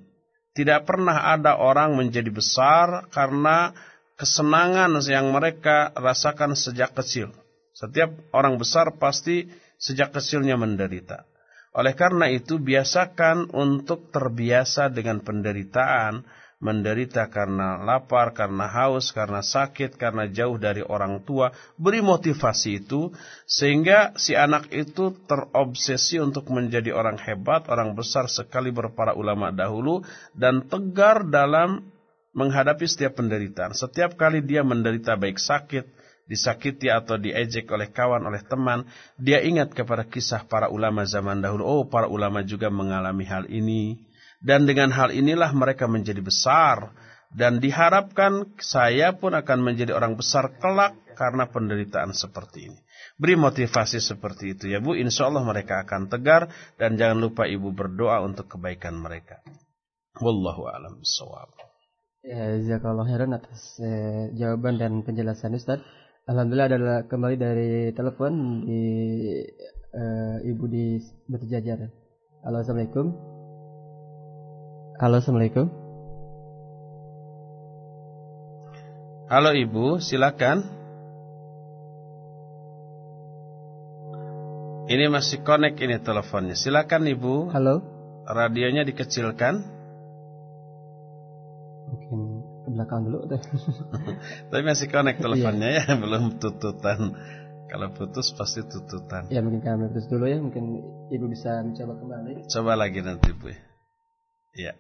Speaker 1: Tidak pernah ada orang menjadi besar karena kesenangan yang mereka rasakan sejak kecil. Setiap orang besar pasti sejak kecilnya menderita. Oleh karena itu biasakan untuk terbiasa dengan penderitaan, menderita karena lapar, karena haus, karena sakit, karena jauh dari orang tua. Beri motivasi itu sehingga si anak itu terobsesi untuk menjadi orang hebat, orang besar sekali berpara ulama dahulu dan tegar dalam menghadapi setiap penderitaan. Setiap kali dia menderita baik sakit, disakiti atau diejek oleh kawan, oleh teman, dia ingat kepada kisah para ulama zaman dahulu. Oh, para ulama juga mengalami hal ini. Dan dengan hal inilah mereka menjadi besar. Dan diharapkan saya pun akan menjadi orang besar kelak karena penderitaan seperti ini. Beri motivasi seperti itu ya Bu. Insya Allah mereka akan tegar dan jangan lupa Ibu berdoa untuk kebaikan mereka. Wallahu a'lam bishawab.
Speaker 3: Ya, eh, jazakallah khairan atas eh, jawaban dan penjelasan Ustaz. Alhamdulillah adalah kembali dari telepon di eh, Ibu di Berjajar. Halo, Assalamualaikum. Halo, Assalamualaikum.
Speaker 1: Halo Ibu, silakan. Ini masih connect ini teleponnya. Silakan Ibu. Halo. Radionya dikecilkan
Speaker 3: mungkin ke belakang dulu deh.
Speaker 1: Tapi masih connect iya. teleponnya ya, belum tututan. Kalau putus pasti tututan.
Speaker 3: Ya mungkin kami putus dulu ya, mungkin ibu bisa mencoba kembali.
Speaker 1: Coba lagi nanti bu. Ya.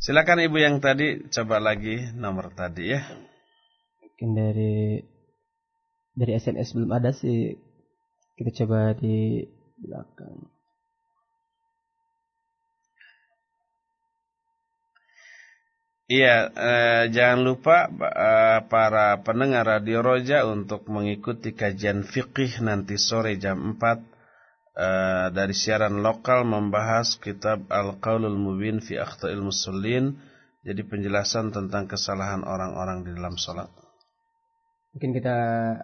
Speaker 1: Silakan ibu yang tadi coba lagi nomor tadi ya.
Speaker 3: Mungkin dari dari SMS belum ada sih. Kita coba di belakang.
Speaker 1: Iya, eh, jangan lupa eh, para pendengar Radio Roja untuk mengikuti kajian fikih nanti sore jam 4 eh, dari siaran lokal membahas kitab Al-Qaulul Mubin fi Akhta'il Musallin. Jadi penjelasan tentang kesalahan orang-orang di dalam sholat.
Speaker 3: Mungkin kita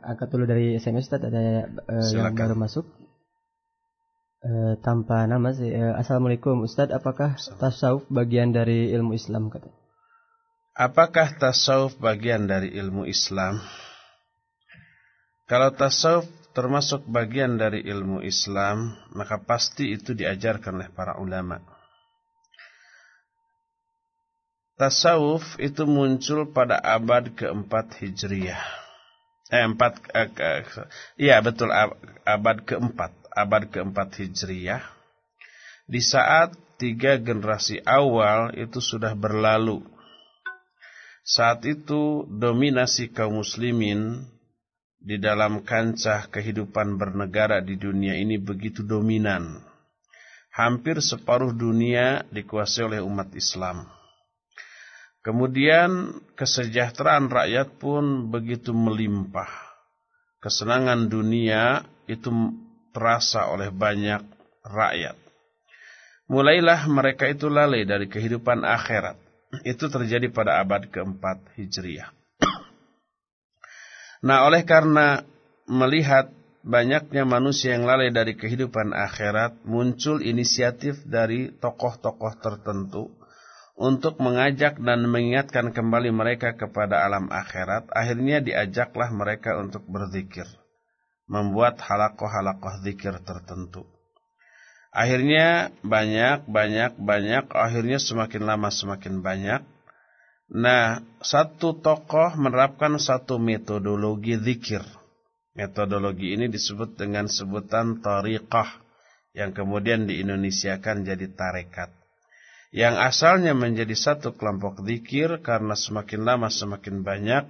Speaker 3: angkat dulu dari SMS Tad, ada eh, yang baru masuk. Eh, tanpa nama sih. Eh, Assalamualaikum Ustadz, apakah tasawuf bagian dari ilmu Islam katanya?
Speaker 1: Apakah tasawuf bagian dari ilmu Islam? Kalau tasawuf termasuk bagian dari ilmu Islam, maka pasti itu diajarkan oleh para ulama. Tasawuf itu muncul pada abad keempat Hijriah. Eh, empat, eh, eh, iya betul abad keempat, abad keempat Hijriah. Di saat tiga generasi awal itu sudah berlalu saat itu dominasi kaum muslimin di dalam kancah kehidupan bernegara di dunia ini begitu dominan. Hampir separuh dunia dikuasai oleh umat Islam. Kemudian kesejahteraan rakyat pun begitu melimpah. Kesenangan dunia itu terasa oleh banyak rakyat. Mulailah mereka itu lalai dari kehidupan akhirat. Itu terjadi pada abad keempat Hijriah. Nah, oleh karena melihat banyaknya manusia yang lalai dari kehidupan akhirat, muncul inisiatif dari tokoh-tokoh tertentu untuk mengajak dan mengingatkan kembali mereka kepada alam akhirat. Akhirnya diajaklah mereka untuk berzikir, membuat halakoh-halakoh zikir tertentu. Akhirnya banyak, banyak, banyak, akhirnya semakin lama semakin banyak. Nah, satu tokoh menerapkan satu metodologi zikir. Metodologi ini disebut dengan sebutan tariqah yang kemudian di Indonesia kan jadi tarekat. Yang asalnya menjadi satu kelompok zikir karena semakin lama semakin banyak,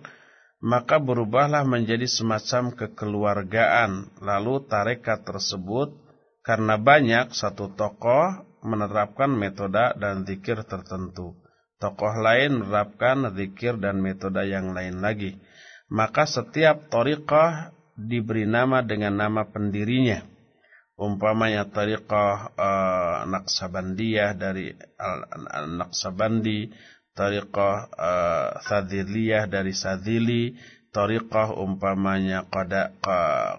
Speaker 1: maka berubahlah menjadi semacam kekeluargaan. Lalu tarekat tersebut karena banyak satu tokoh menerapkan metode dan zikir tertentu. Tokoh lain menerapkan zikir dan metode yang lain lagi. Maka setiap tariqah diberi nama dengan nama pendirinya. Umpamanya tariqah e, eh, Naqsabandiyah dari Al-Naqsabandi, tariqah e, eh, Sadiliyah dari Sadili, tariqah umpamanya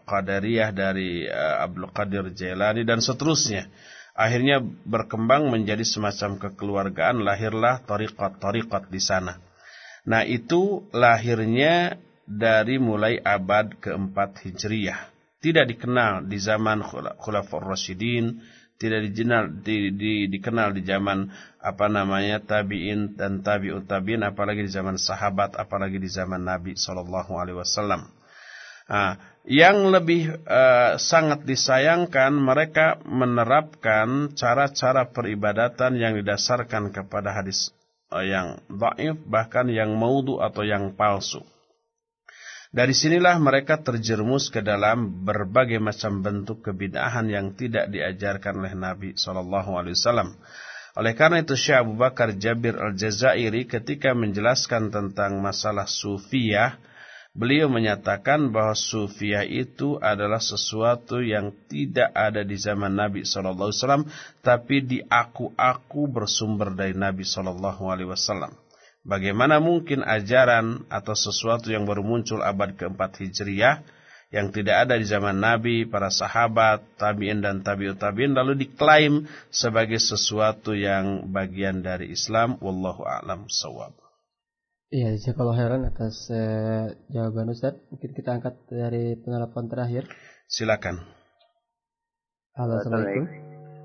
Speaker 1: qadariyah dari e, Abdul Qadir Jailani dan seterusnya. Akhirnya berkembang menjadi semacam kekeluargaan, lahirlah tariqat-tariqat di sana. Nah itu lahirnya dari mulai abad keempat Hijriyah. Tidak dikenal di zaman Khulafur Rashidin, tidak dijenal, di, di, dikenal di zaman apa namanya tabiin dan tabiut tabiin apalagi di zaman sahabat apalagi di zaman Nabi Shallallahu Alaihi Wasallam. Nah, yang lebih uh, sangat disayangkan mereka menerapkan cara-cara peribadatan yang didasarkan kepada hadis eh, yang dhaif bahkan yang maudhu atau yang palsu. Dari sinilah mereka terjerumus ke dalam berbagai macam bentuk kebidahan yang tidak diajarkan oleh Nabi Shallallahu Alaihi Wasallam. Oleh karena itu Syekh Abu Bakar Jabir Al-Jazairi ketika menjelaskan tentang masalah sufiyah, beliau menyatakan bahwa sufiyah itu adalah sesuatu yang tidak ada di zaman Nabi Shallallahu Alaihi Wasallam, tapi diaku-aku bersumber dari Nabi Shallallahu Alaihi Wasallam. Bagaimana mungkin ajaran atau sesuatu yang baru muncul abad keempat Hijriah yang tidak ada di zaman Nabi, para sahabat, tabiin dan tabiut tabiin lalu diklaim sebagai sesuatu yang bagian dari Islam. Wallahu a'lam sawab.
Speaker 3: Iya, kalau heran atas eh, jawaban Ustaz. Mungkin kita angkat dari penelpon terakhir. Silakan. Halo, Assalamualaikum.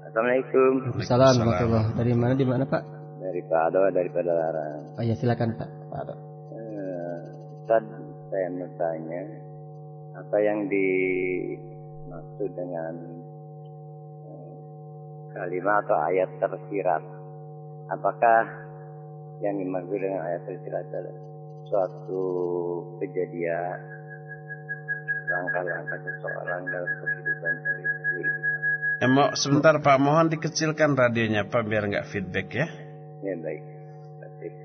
Speaker 2: Assalamualaikum. Assalamualaikum.
Speaker 3: Dari mana di mana Pak? dari Pak Ado dari Pak Lara. Oh ya silakan Pak. Pak Ado. Eh, saya mau tanya apa yang dimaksud dengan eh, kalimat atau ayat tersirat? Apakah yang dimaksud dengan ayat tersirat adalah
Speaker 2: suatu kejadian langkah-langkah seseorang dalam kehidupan sehari-hari?
Speaker 1: Emak ya, sebentar Pak, mohon dikecilkan radionya Pak biar nggak feedback ya.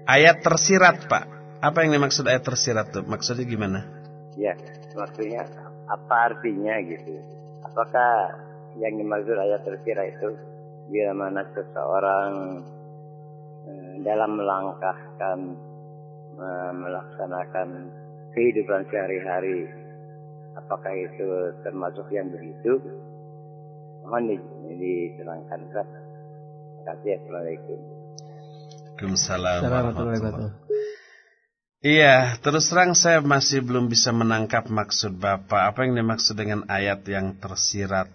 Speaker 1: Ayat tersirat, Pak. Apa yang dimaksud ayat tersirat tuh? Maksudnya gimana?
Speaker 3: Ya, maksudnya apa artinya gitu. Apakah yang dimaksud ayat tersirat itu bila mana seseorang eh, dalam melangkahkan eh, melaksanakan kehidupan sehari-hari apakah itu termasuk
Speaker 2: yang begitu mohon diterangkan Terima kasih Assalamualaikum Waalaikumsalam
Speaker 1: Iya, terus terang saya masih belum bisa menangkap maksud Bapak. Apa yang dimaksud dengan ayat yang tersirat?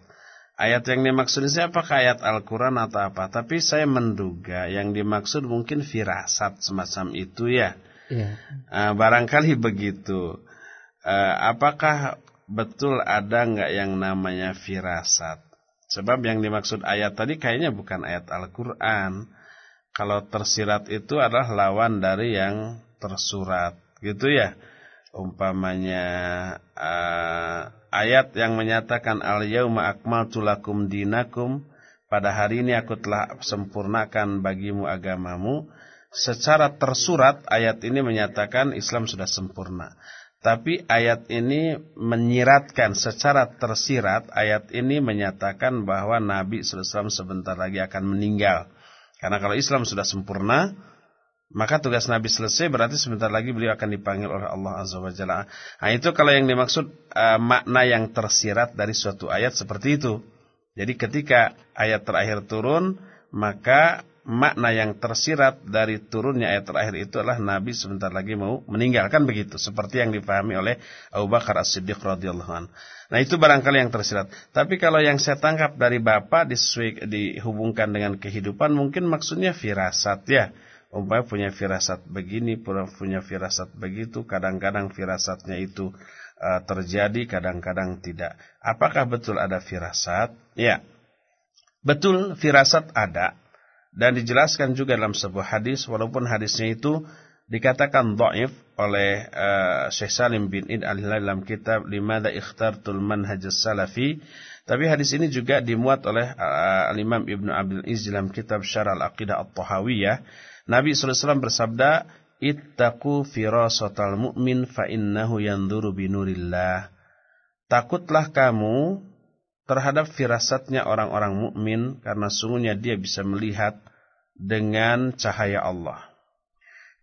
Speaker 1: Ayat yang dimaksud ini apakah ayat Al-Quran atau apa? Tapi saya menduga yang dimaksud mungkin firasat semacam itu ya. ya. Uh, barangkali begitu. Uh, apakah betul ada nggak yang namanya firasat? Sebab yang dimaksud ayat tadi kayaknya bukan ayat Al-Quran. Kalau tersirat itu adalah lawan dari yang tersurat, gitu ya. Umpamanya uh, ayat yang menyatakan al-yauma akmaltu lakum dinakum, pada hari ini aku telah sempurnakan bagimu agamamu. Secara tersurat ayat ini menyatakan Islam sudah sempurna. Tapi ayat ini menyiratkan secara tersirat ayat ini menyatakan bahwa Nabi SAW sebentar lagi akan meninggal. Karena kalau Islam sudah sempurna, maka tugas Nabi selesai berarti sebentar lagi beliau akan dipanggil oleh Allah Azza wa Jalla. Nah, itu kalau yang dimaksud uh, makna yang tersirat dari suatu ayat seperti itu. Jadi ketika ayat terakhir turun, maka makna yang tersirat dari turunnya ayat terakhir itu adalah Nabi sebentar lagi mau meninggalkan begitu seperti yang dipahami oleh Abu Bakar As-Siddiq radhiyallahu Nah, itu barangkali yang tersirat. Tapi kalau yang saya tangkap dari Bapak disui dihubungkan dengan kehidupan mungkin maksudnya firasat ya. Umpamanya punya firasat begini, punya firasat begitu, kadang-kadang firasatnya itu uh, terjadi, kadang-kadang tidak. Apakah betul ada firasat? Ya. Betul firasat ada, dan dijelaskan juga dalam sebuah hadis walaupun hadisnya itu dikatakan dhaif oleh uh, Syekh Salim bin Id al hilal dalam kitab Limadha Ikhtartul Manhaj Salafi tapi hadis ini juga dimuat oleh uh, Al-Imam Ibnu Abdul Aziz dalam kitab Syarah Al-Aqidah At-Tahawiyah Nabi SAW bersabda ittaqu firasatal mu'min fa innahu binurillah takutlah kamu terhadap firasatnya orang-orang mukmin karena sungguhnya dia bisa melihat dengan cahaya Allah.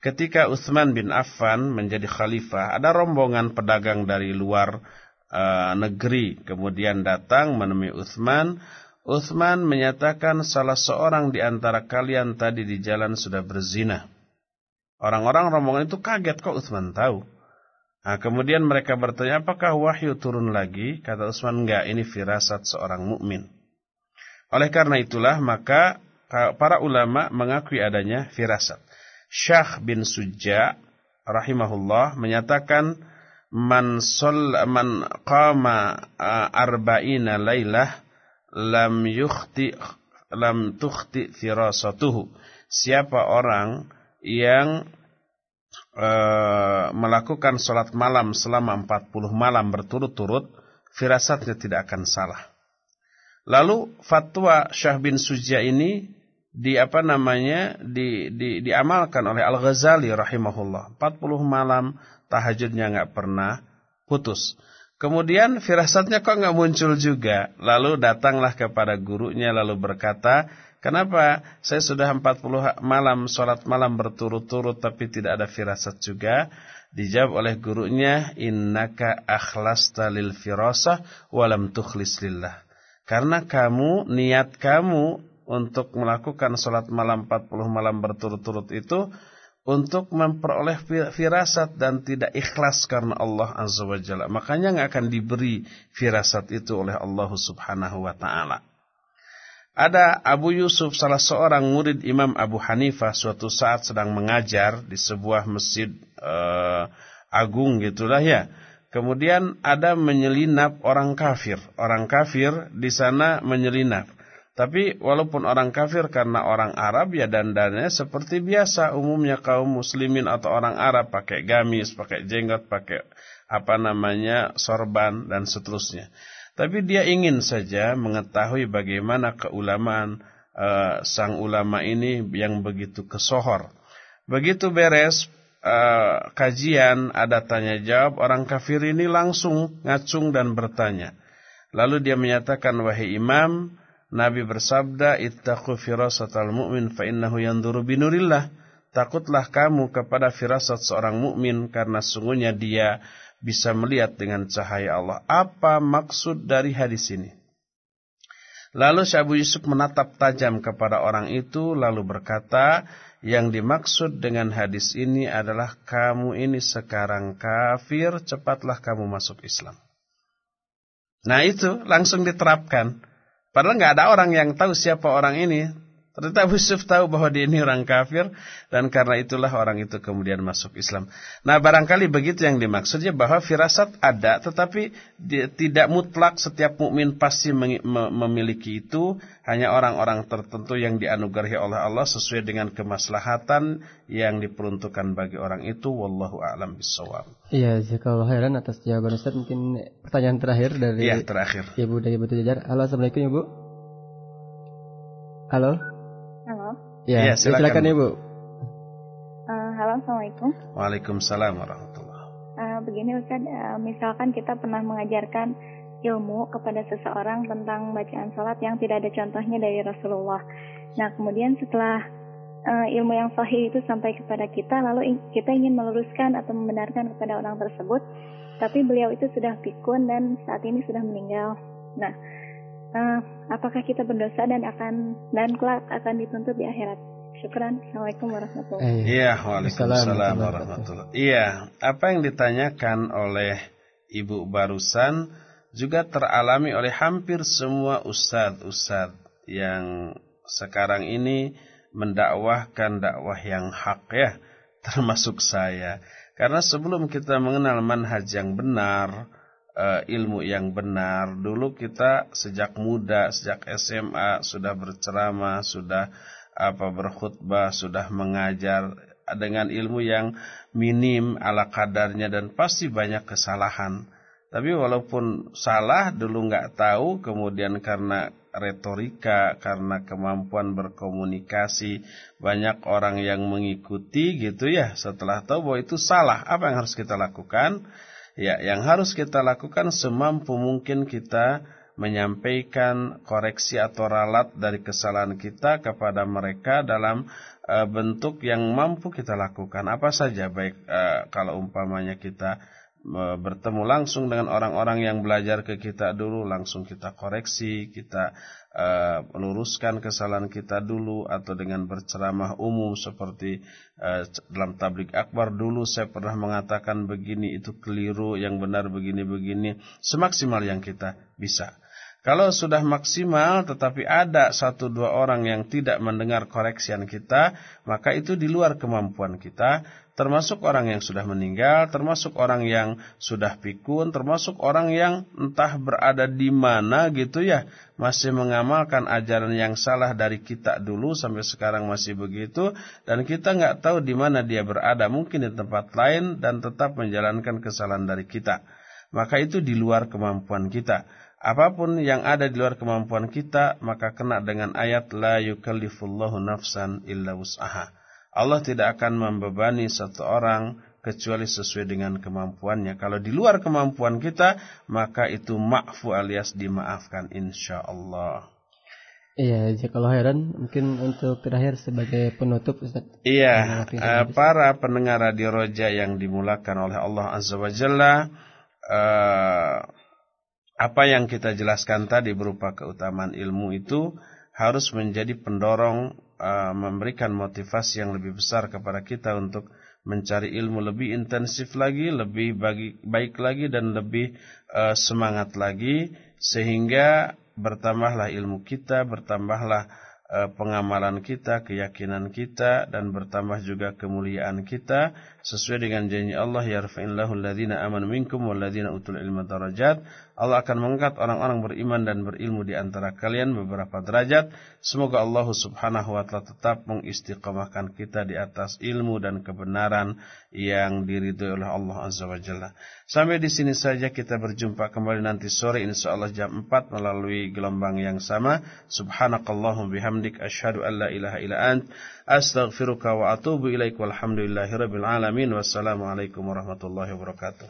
Speaker 1: Ketika Utsman bin Affan menjadi khalifah, ada rombongan pedagang dari luar e, negeri kemudian datang menemui Utsman. Utsman menyatakan salah seorang di antara kalian tadi di jalan sudah berzina. Orang-orang rombongan itu kaget kok Utsman tahu. Nah, kemudian mereka bertanya, apakah wahyu turun lagi? Kata Utsman, enggak, ini firasat seorang mukmin. Oleh karena itulah, maka para ulama mengakui adanya firasat. Syah bin Sujja rahimahullah menyatakan man sol man qama arba'ina lailah lam yukhti lam tukhti firasatuhu. Siapa orang yang e, melakukan sholat malam selama 40 malam berturut-turut, firasatnya tidak akan salah. Lalu fatwa Syah bin Sujja ini di apa namanya di, di, diamalkan oleh Al Ghazali rahimahullah. 40 malam tahajudnya nggak pernah putus. Kemudian firasatnya kok nggak muncul juga. Lalu datanglah kepada gurunya lalu berkata, Kenapa saya sudah 40 malam sholat malam berturut-turut tapi tidak ada firasat juga? Dijawab oleh gurunya, innaka akhlasta lil firasah walam tukhlis lillah. Karena kamu, niat kamu untuk melakukan sholat malam 40 malam berturut-turut itu untuk memperoleh firasat dan tidak ikhlas karena Allah Azza wa Jalla. Makanya nggak akan diberi firasat itu oleh Allah Subhanahu wa taala. Ada Abu Yusuf salah seorang murid Imam Abu Hanifah suatu saat sedang mengajar di sebuah masjid eh, agung gitulah ya. Kemudian ada menyelinap orang kafir. Orang kafir di sana menyelinap. Tapi walaupun orang kafir karena orang Arab ya dandannya seperti biasa umumnya kaum muslimin atau orang Arab pakai gamis, pakai jenggot, pakai apa namanya sorban dan seterusnya. Tapi dia ingin saja mengetahui bagaimana keulamaan e, sang ulama ini yang begitu kesohor. Begitu beres e, kajian, ada tanya jawab, orang kafir ini langsung ngacung dan bertanya. Lalu dia menyatakan, wahai imam, Nabi bersabda, ittaqu firasatal mu'min fa innahu yanduru binurillah. Takutlah kamu kepada firasat seorang mukmin karena sungguhnya dia bisa melihat dengan cahaya Allah. Apa maksud dari hadis ini? Lalu Syabu Yusuf menatap tajam kepada orang itu lalu berkata, yang dimaksud dengan hadis ini adalah kamu ini sekarang kafir, cepatlah kamu masuk Islam. Nah itu langsung diterapkan. Padahal nggak ada orang yang tahu siapa orang ini, tetapi Abu Yusuf tahu bahwa dia ini orang kafir dan karena itulah orang itu kemudian masuk Islam. Nah barangkali begitu yang dimaksudnya bahwa firasat ada tetapi tidak mutlak setiap mukmin pasti memiliki itu. Hanya orang-orang tertentu yang dianugerahi oleh Allah sesuai dengan kemaslahatan yang diperuntukkan bagi orang itu. Wallahu a'lam bishawab.
Speaker 3: Iya, jazakallahu khairan atas jawaban Ustaz. Mungkin pertanyaan terakhir dari Iya, terakhir. Ibu dari Batu Jajar. Halo, Assalamualaikum Ibu. Halo.
Speaker 1: Ya, ya, ya silakan. silakan Ibu.
Speaker 2: Uh, halo, Assalamualaikum.
Speaker 1: Waalaikumsalam warahmatullahi
Speaker 2: wabarakatuh.
Speaker 3: Eh, begini Ustaz, uh, misalkan kita pernah mengajarkan ilmu kepada seseorang tentang bacaan salat yang tidak ada contohnya dari Rasulullah. Nah, kemudian setelah uh, ilmu yang sahih itu sampai kepada kita, lalu kita ingin meluruskan atau membenarkan kepada orang tersebut, tapi beliau itu sudah pikun dan saat ini sudah meninggal. Nah, uh, apakah kita berdosa dan akan dan kelak akan dituntut di akhirat. Syukran. Assalamualaikum warahmatullahi wabarakatuh.
Speaker 1: Eh, iya, waalaikumsalam warahmatullahi Iya, apa yang ditanyakan oleh Ibu barusan juga teralami oleh hampir semua ustadz-ustadz yang sekarang ini mendakwahkan dakwah yang hak ya, termasuk saya. Karena sebelum kita mengenal manhaj yang benar, uh, ilmu yang benar. Dulu kita sejak muda, sejak SMA sudah berceramah, sudah apa berkhutbah, sudah mengajar dengan ilmu yang minim ala kadarnya dan pasti banyak kesalahan. Tapi walaupun salah dulu nggak tahu, kemudian karena retorika, karena kemampuan berkomunikasi, banyak orang yang mengikuti gitu ya. Setelah tahu bahwa itu salah, apa yang harus kita lakukan? Ya, yang harus kita lakukan semampu mungkin kita menyampaikan koreksi atau ralat dari kesalahan kita kepada mereka dalam e, bentuk yang mampu kita lakukan. Apa saja baik e, kalau umpamanya kita e, bertemu langsung dengan orang-orang yang belajar ke kita dulu, langsung kita koreksi, kita uh, eh, luruskan kesalahan kita dulu atau dengan berceramah umum seperti uh, dalam tablik akbar dulu saya pernah mengatakan begini itu keliru yang benar begini-begini semaksimal yang kita bisa. Kalau sudah maksimal tetapi ada satu dua orang yang tidak mendengar koreksian kita, maka itu di luar kemampuan kita, termasuk orang yang sudah meninggal, termasuk orang yang sudah pikun, termasuk orang yang entah berada di mana gitu ya, masih mengamalkan ajaran yang salah dari kita dulu sampai sekarang masih begitu dan kita nggak tahu di mana dia berada, mungkin di tempat lain dan tetap menjalankan kesalahan dari kita. Maka itu di luar kemampuan kita. Apapun yang ada di luar kemampuan kita maka kena dengan ayat la yukallifullahu nafsan illa wus'aha. Allah tidak akan membebani satu orang kecuali sesuai dengan kemampuannya. Kalau di luar kemampuan kita maka itu ma'fu alias dimaafkan insyaallah.
Speaker 3: Iya, kalau heran mungkin untuk terakhir sebagai penutup Ustaz.
Speaker 1: Iya, eh, para pendengar Radio Roja yang dimulakan oleh Allah Azza wa Jalla eh, apa yang kita jelaskan tadi berupa keutamaan ilmu itu harus menjadi pendorong uh, memberikan motivasi yang lebih besar kepada kita untuk mencari ilmu lebih intensif lagi, lebih bagi, baik lagi dan lebih uh, semangat lagi sehingga bertambahlah ilmu kita, bertambahlah uh, pengamalan kita, keyakinan kita dan bertambah juga kemuliaan kita sesuai dengan janji Allah yarfa'illahu alladzina amanu minkum walladzina utul ilma darajat Allah akan mengangkat orang-orang beriman dan berilmu di antara kalian beberapa derajat semoga Allah Subhanahu wa taala tetap mengistiqamahkan kita di atas ilmu dan kebenaran yang diridhoi oleh Allah azza wajalla sampai di sini saja kita berjumpa kembali nanti sore insyaallah jam 4 melalui gelombang yang sama subhanakallahumma bihamdik asyhadu an la ilaha illa ant Astaghfiruka wa atubu ilaik walhamdulillahi rabbil alamin. Wassalamualaikum warahmatullahi
Speaker 2: wabarakatuh.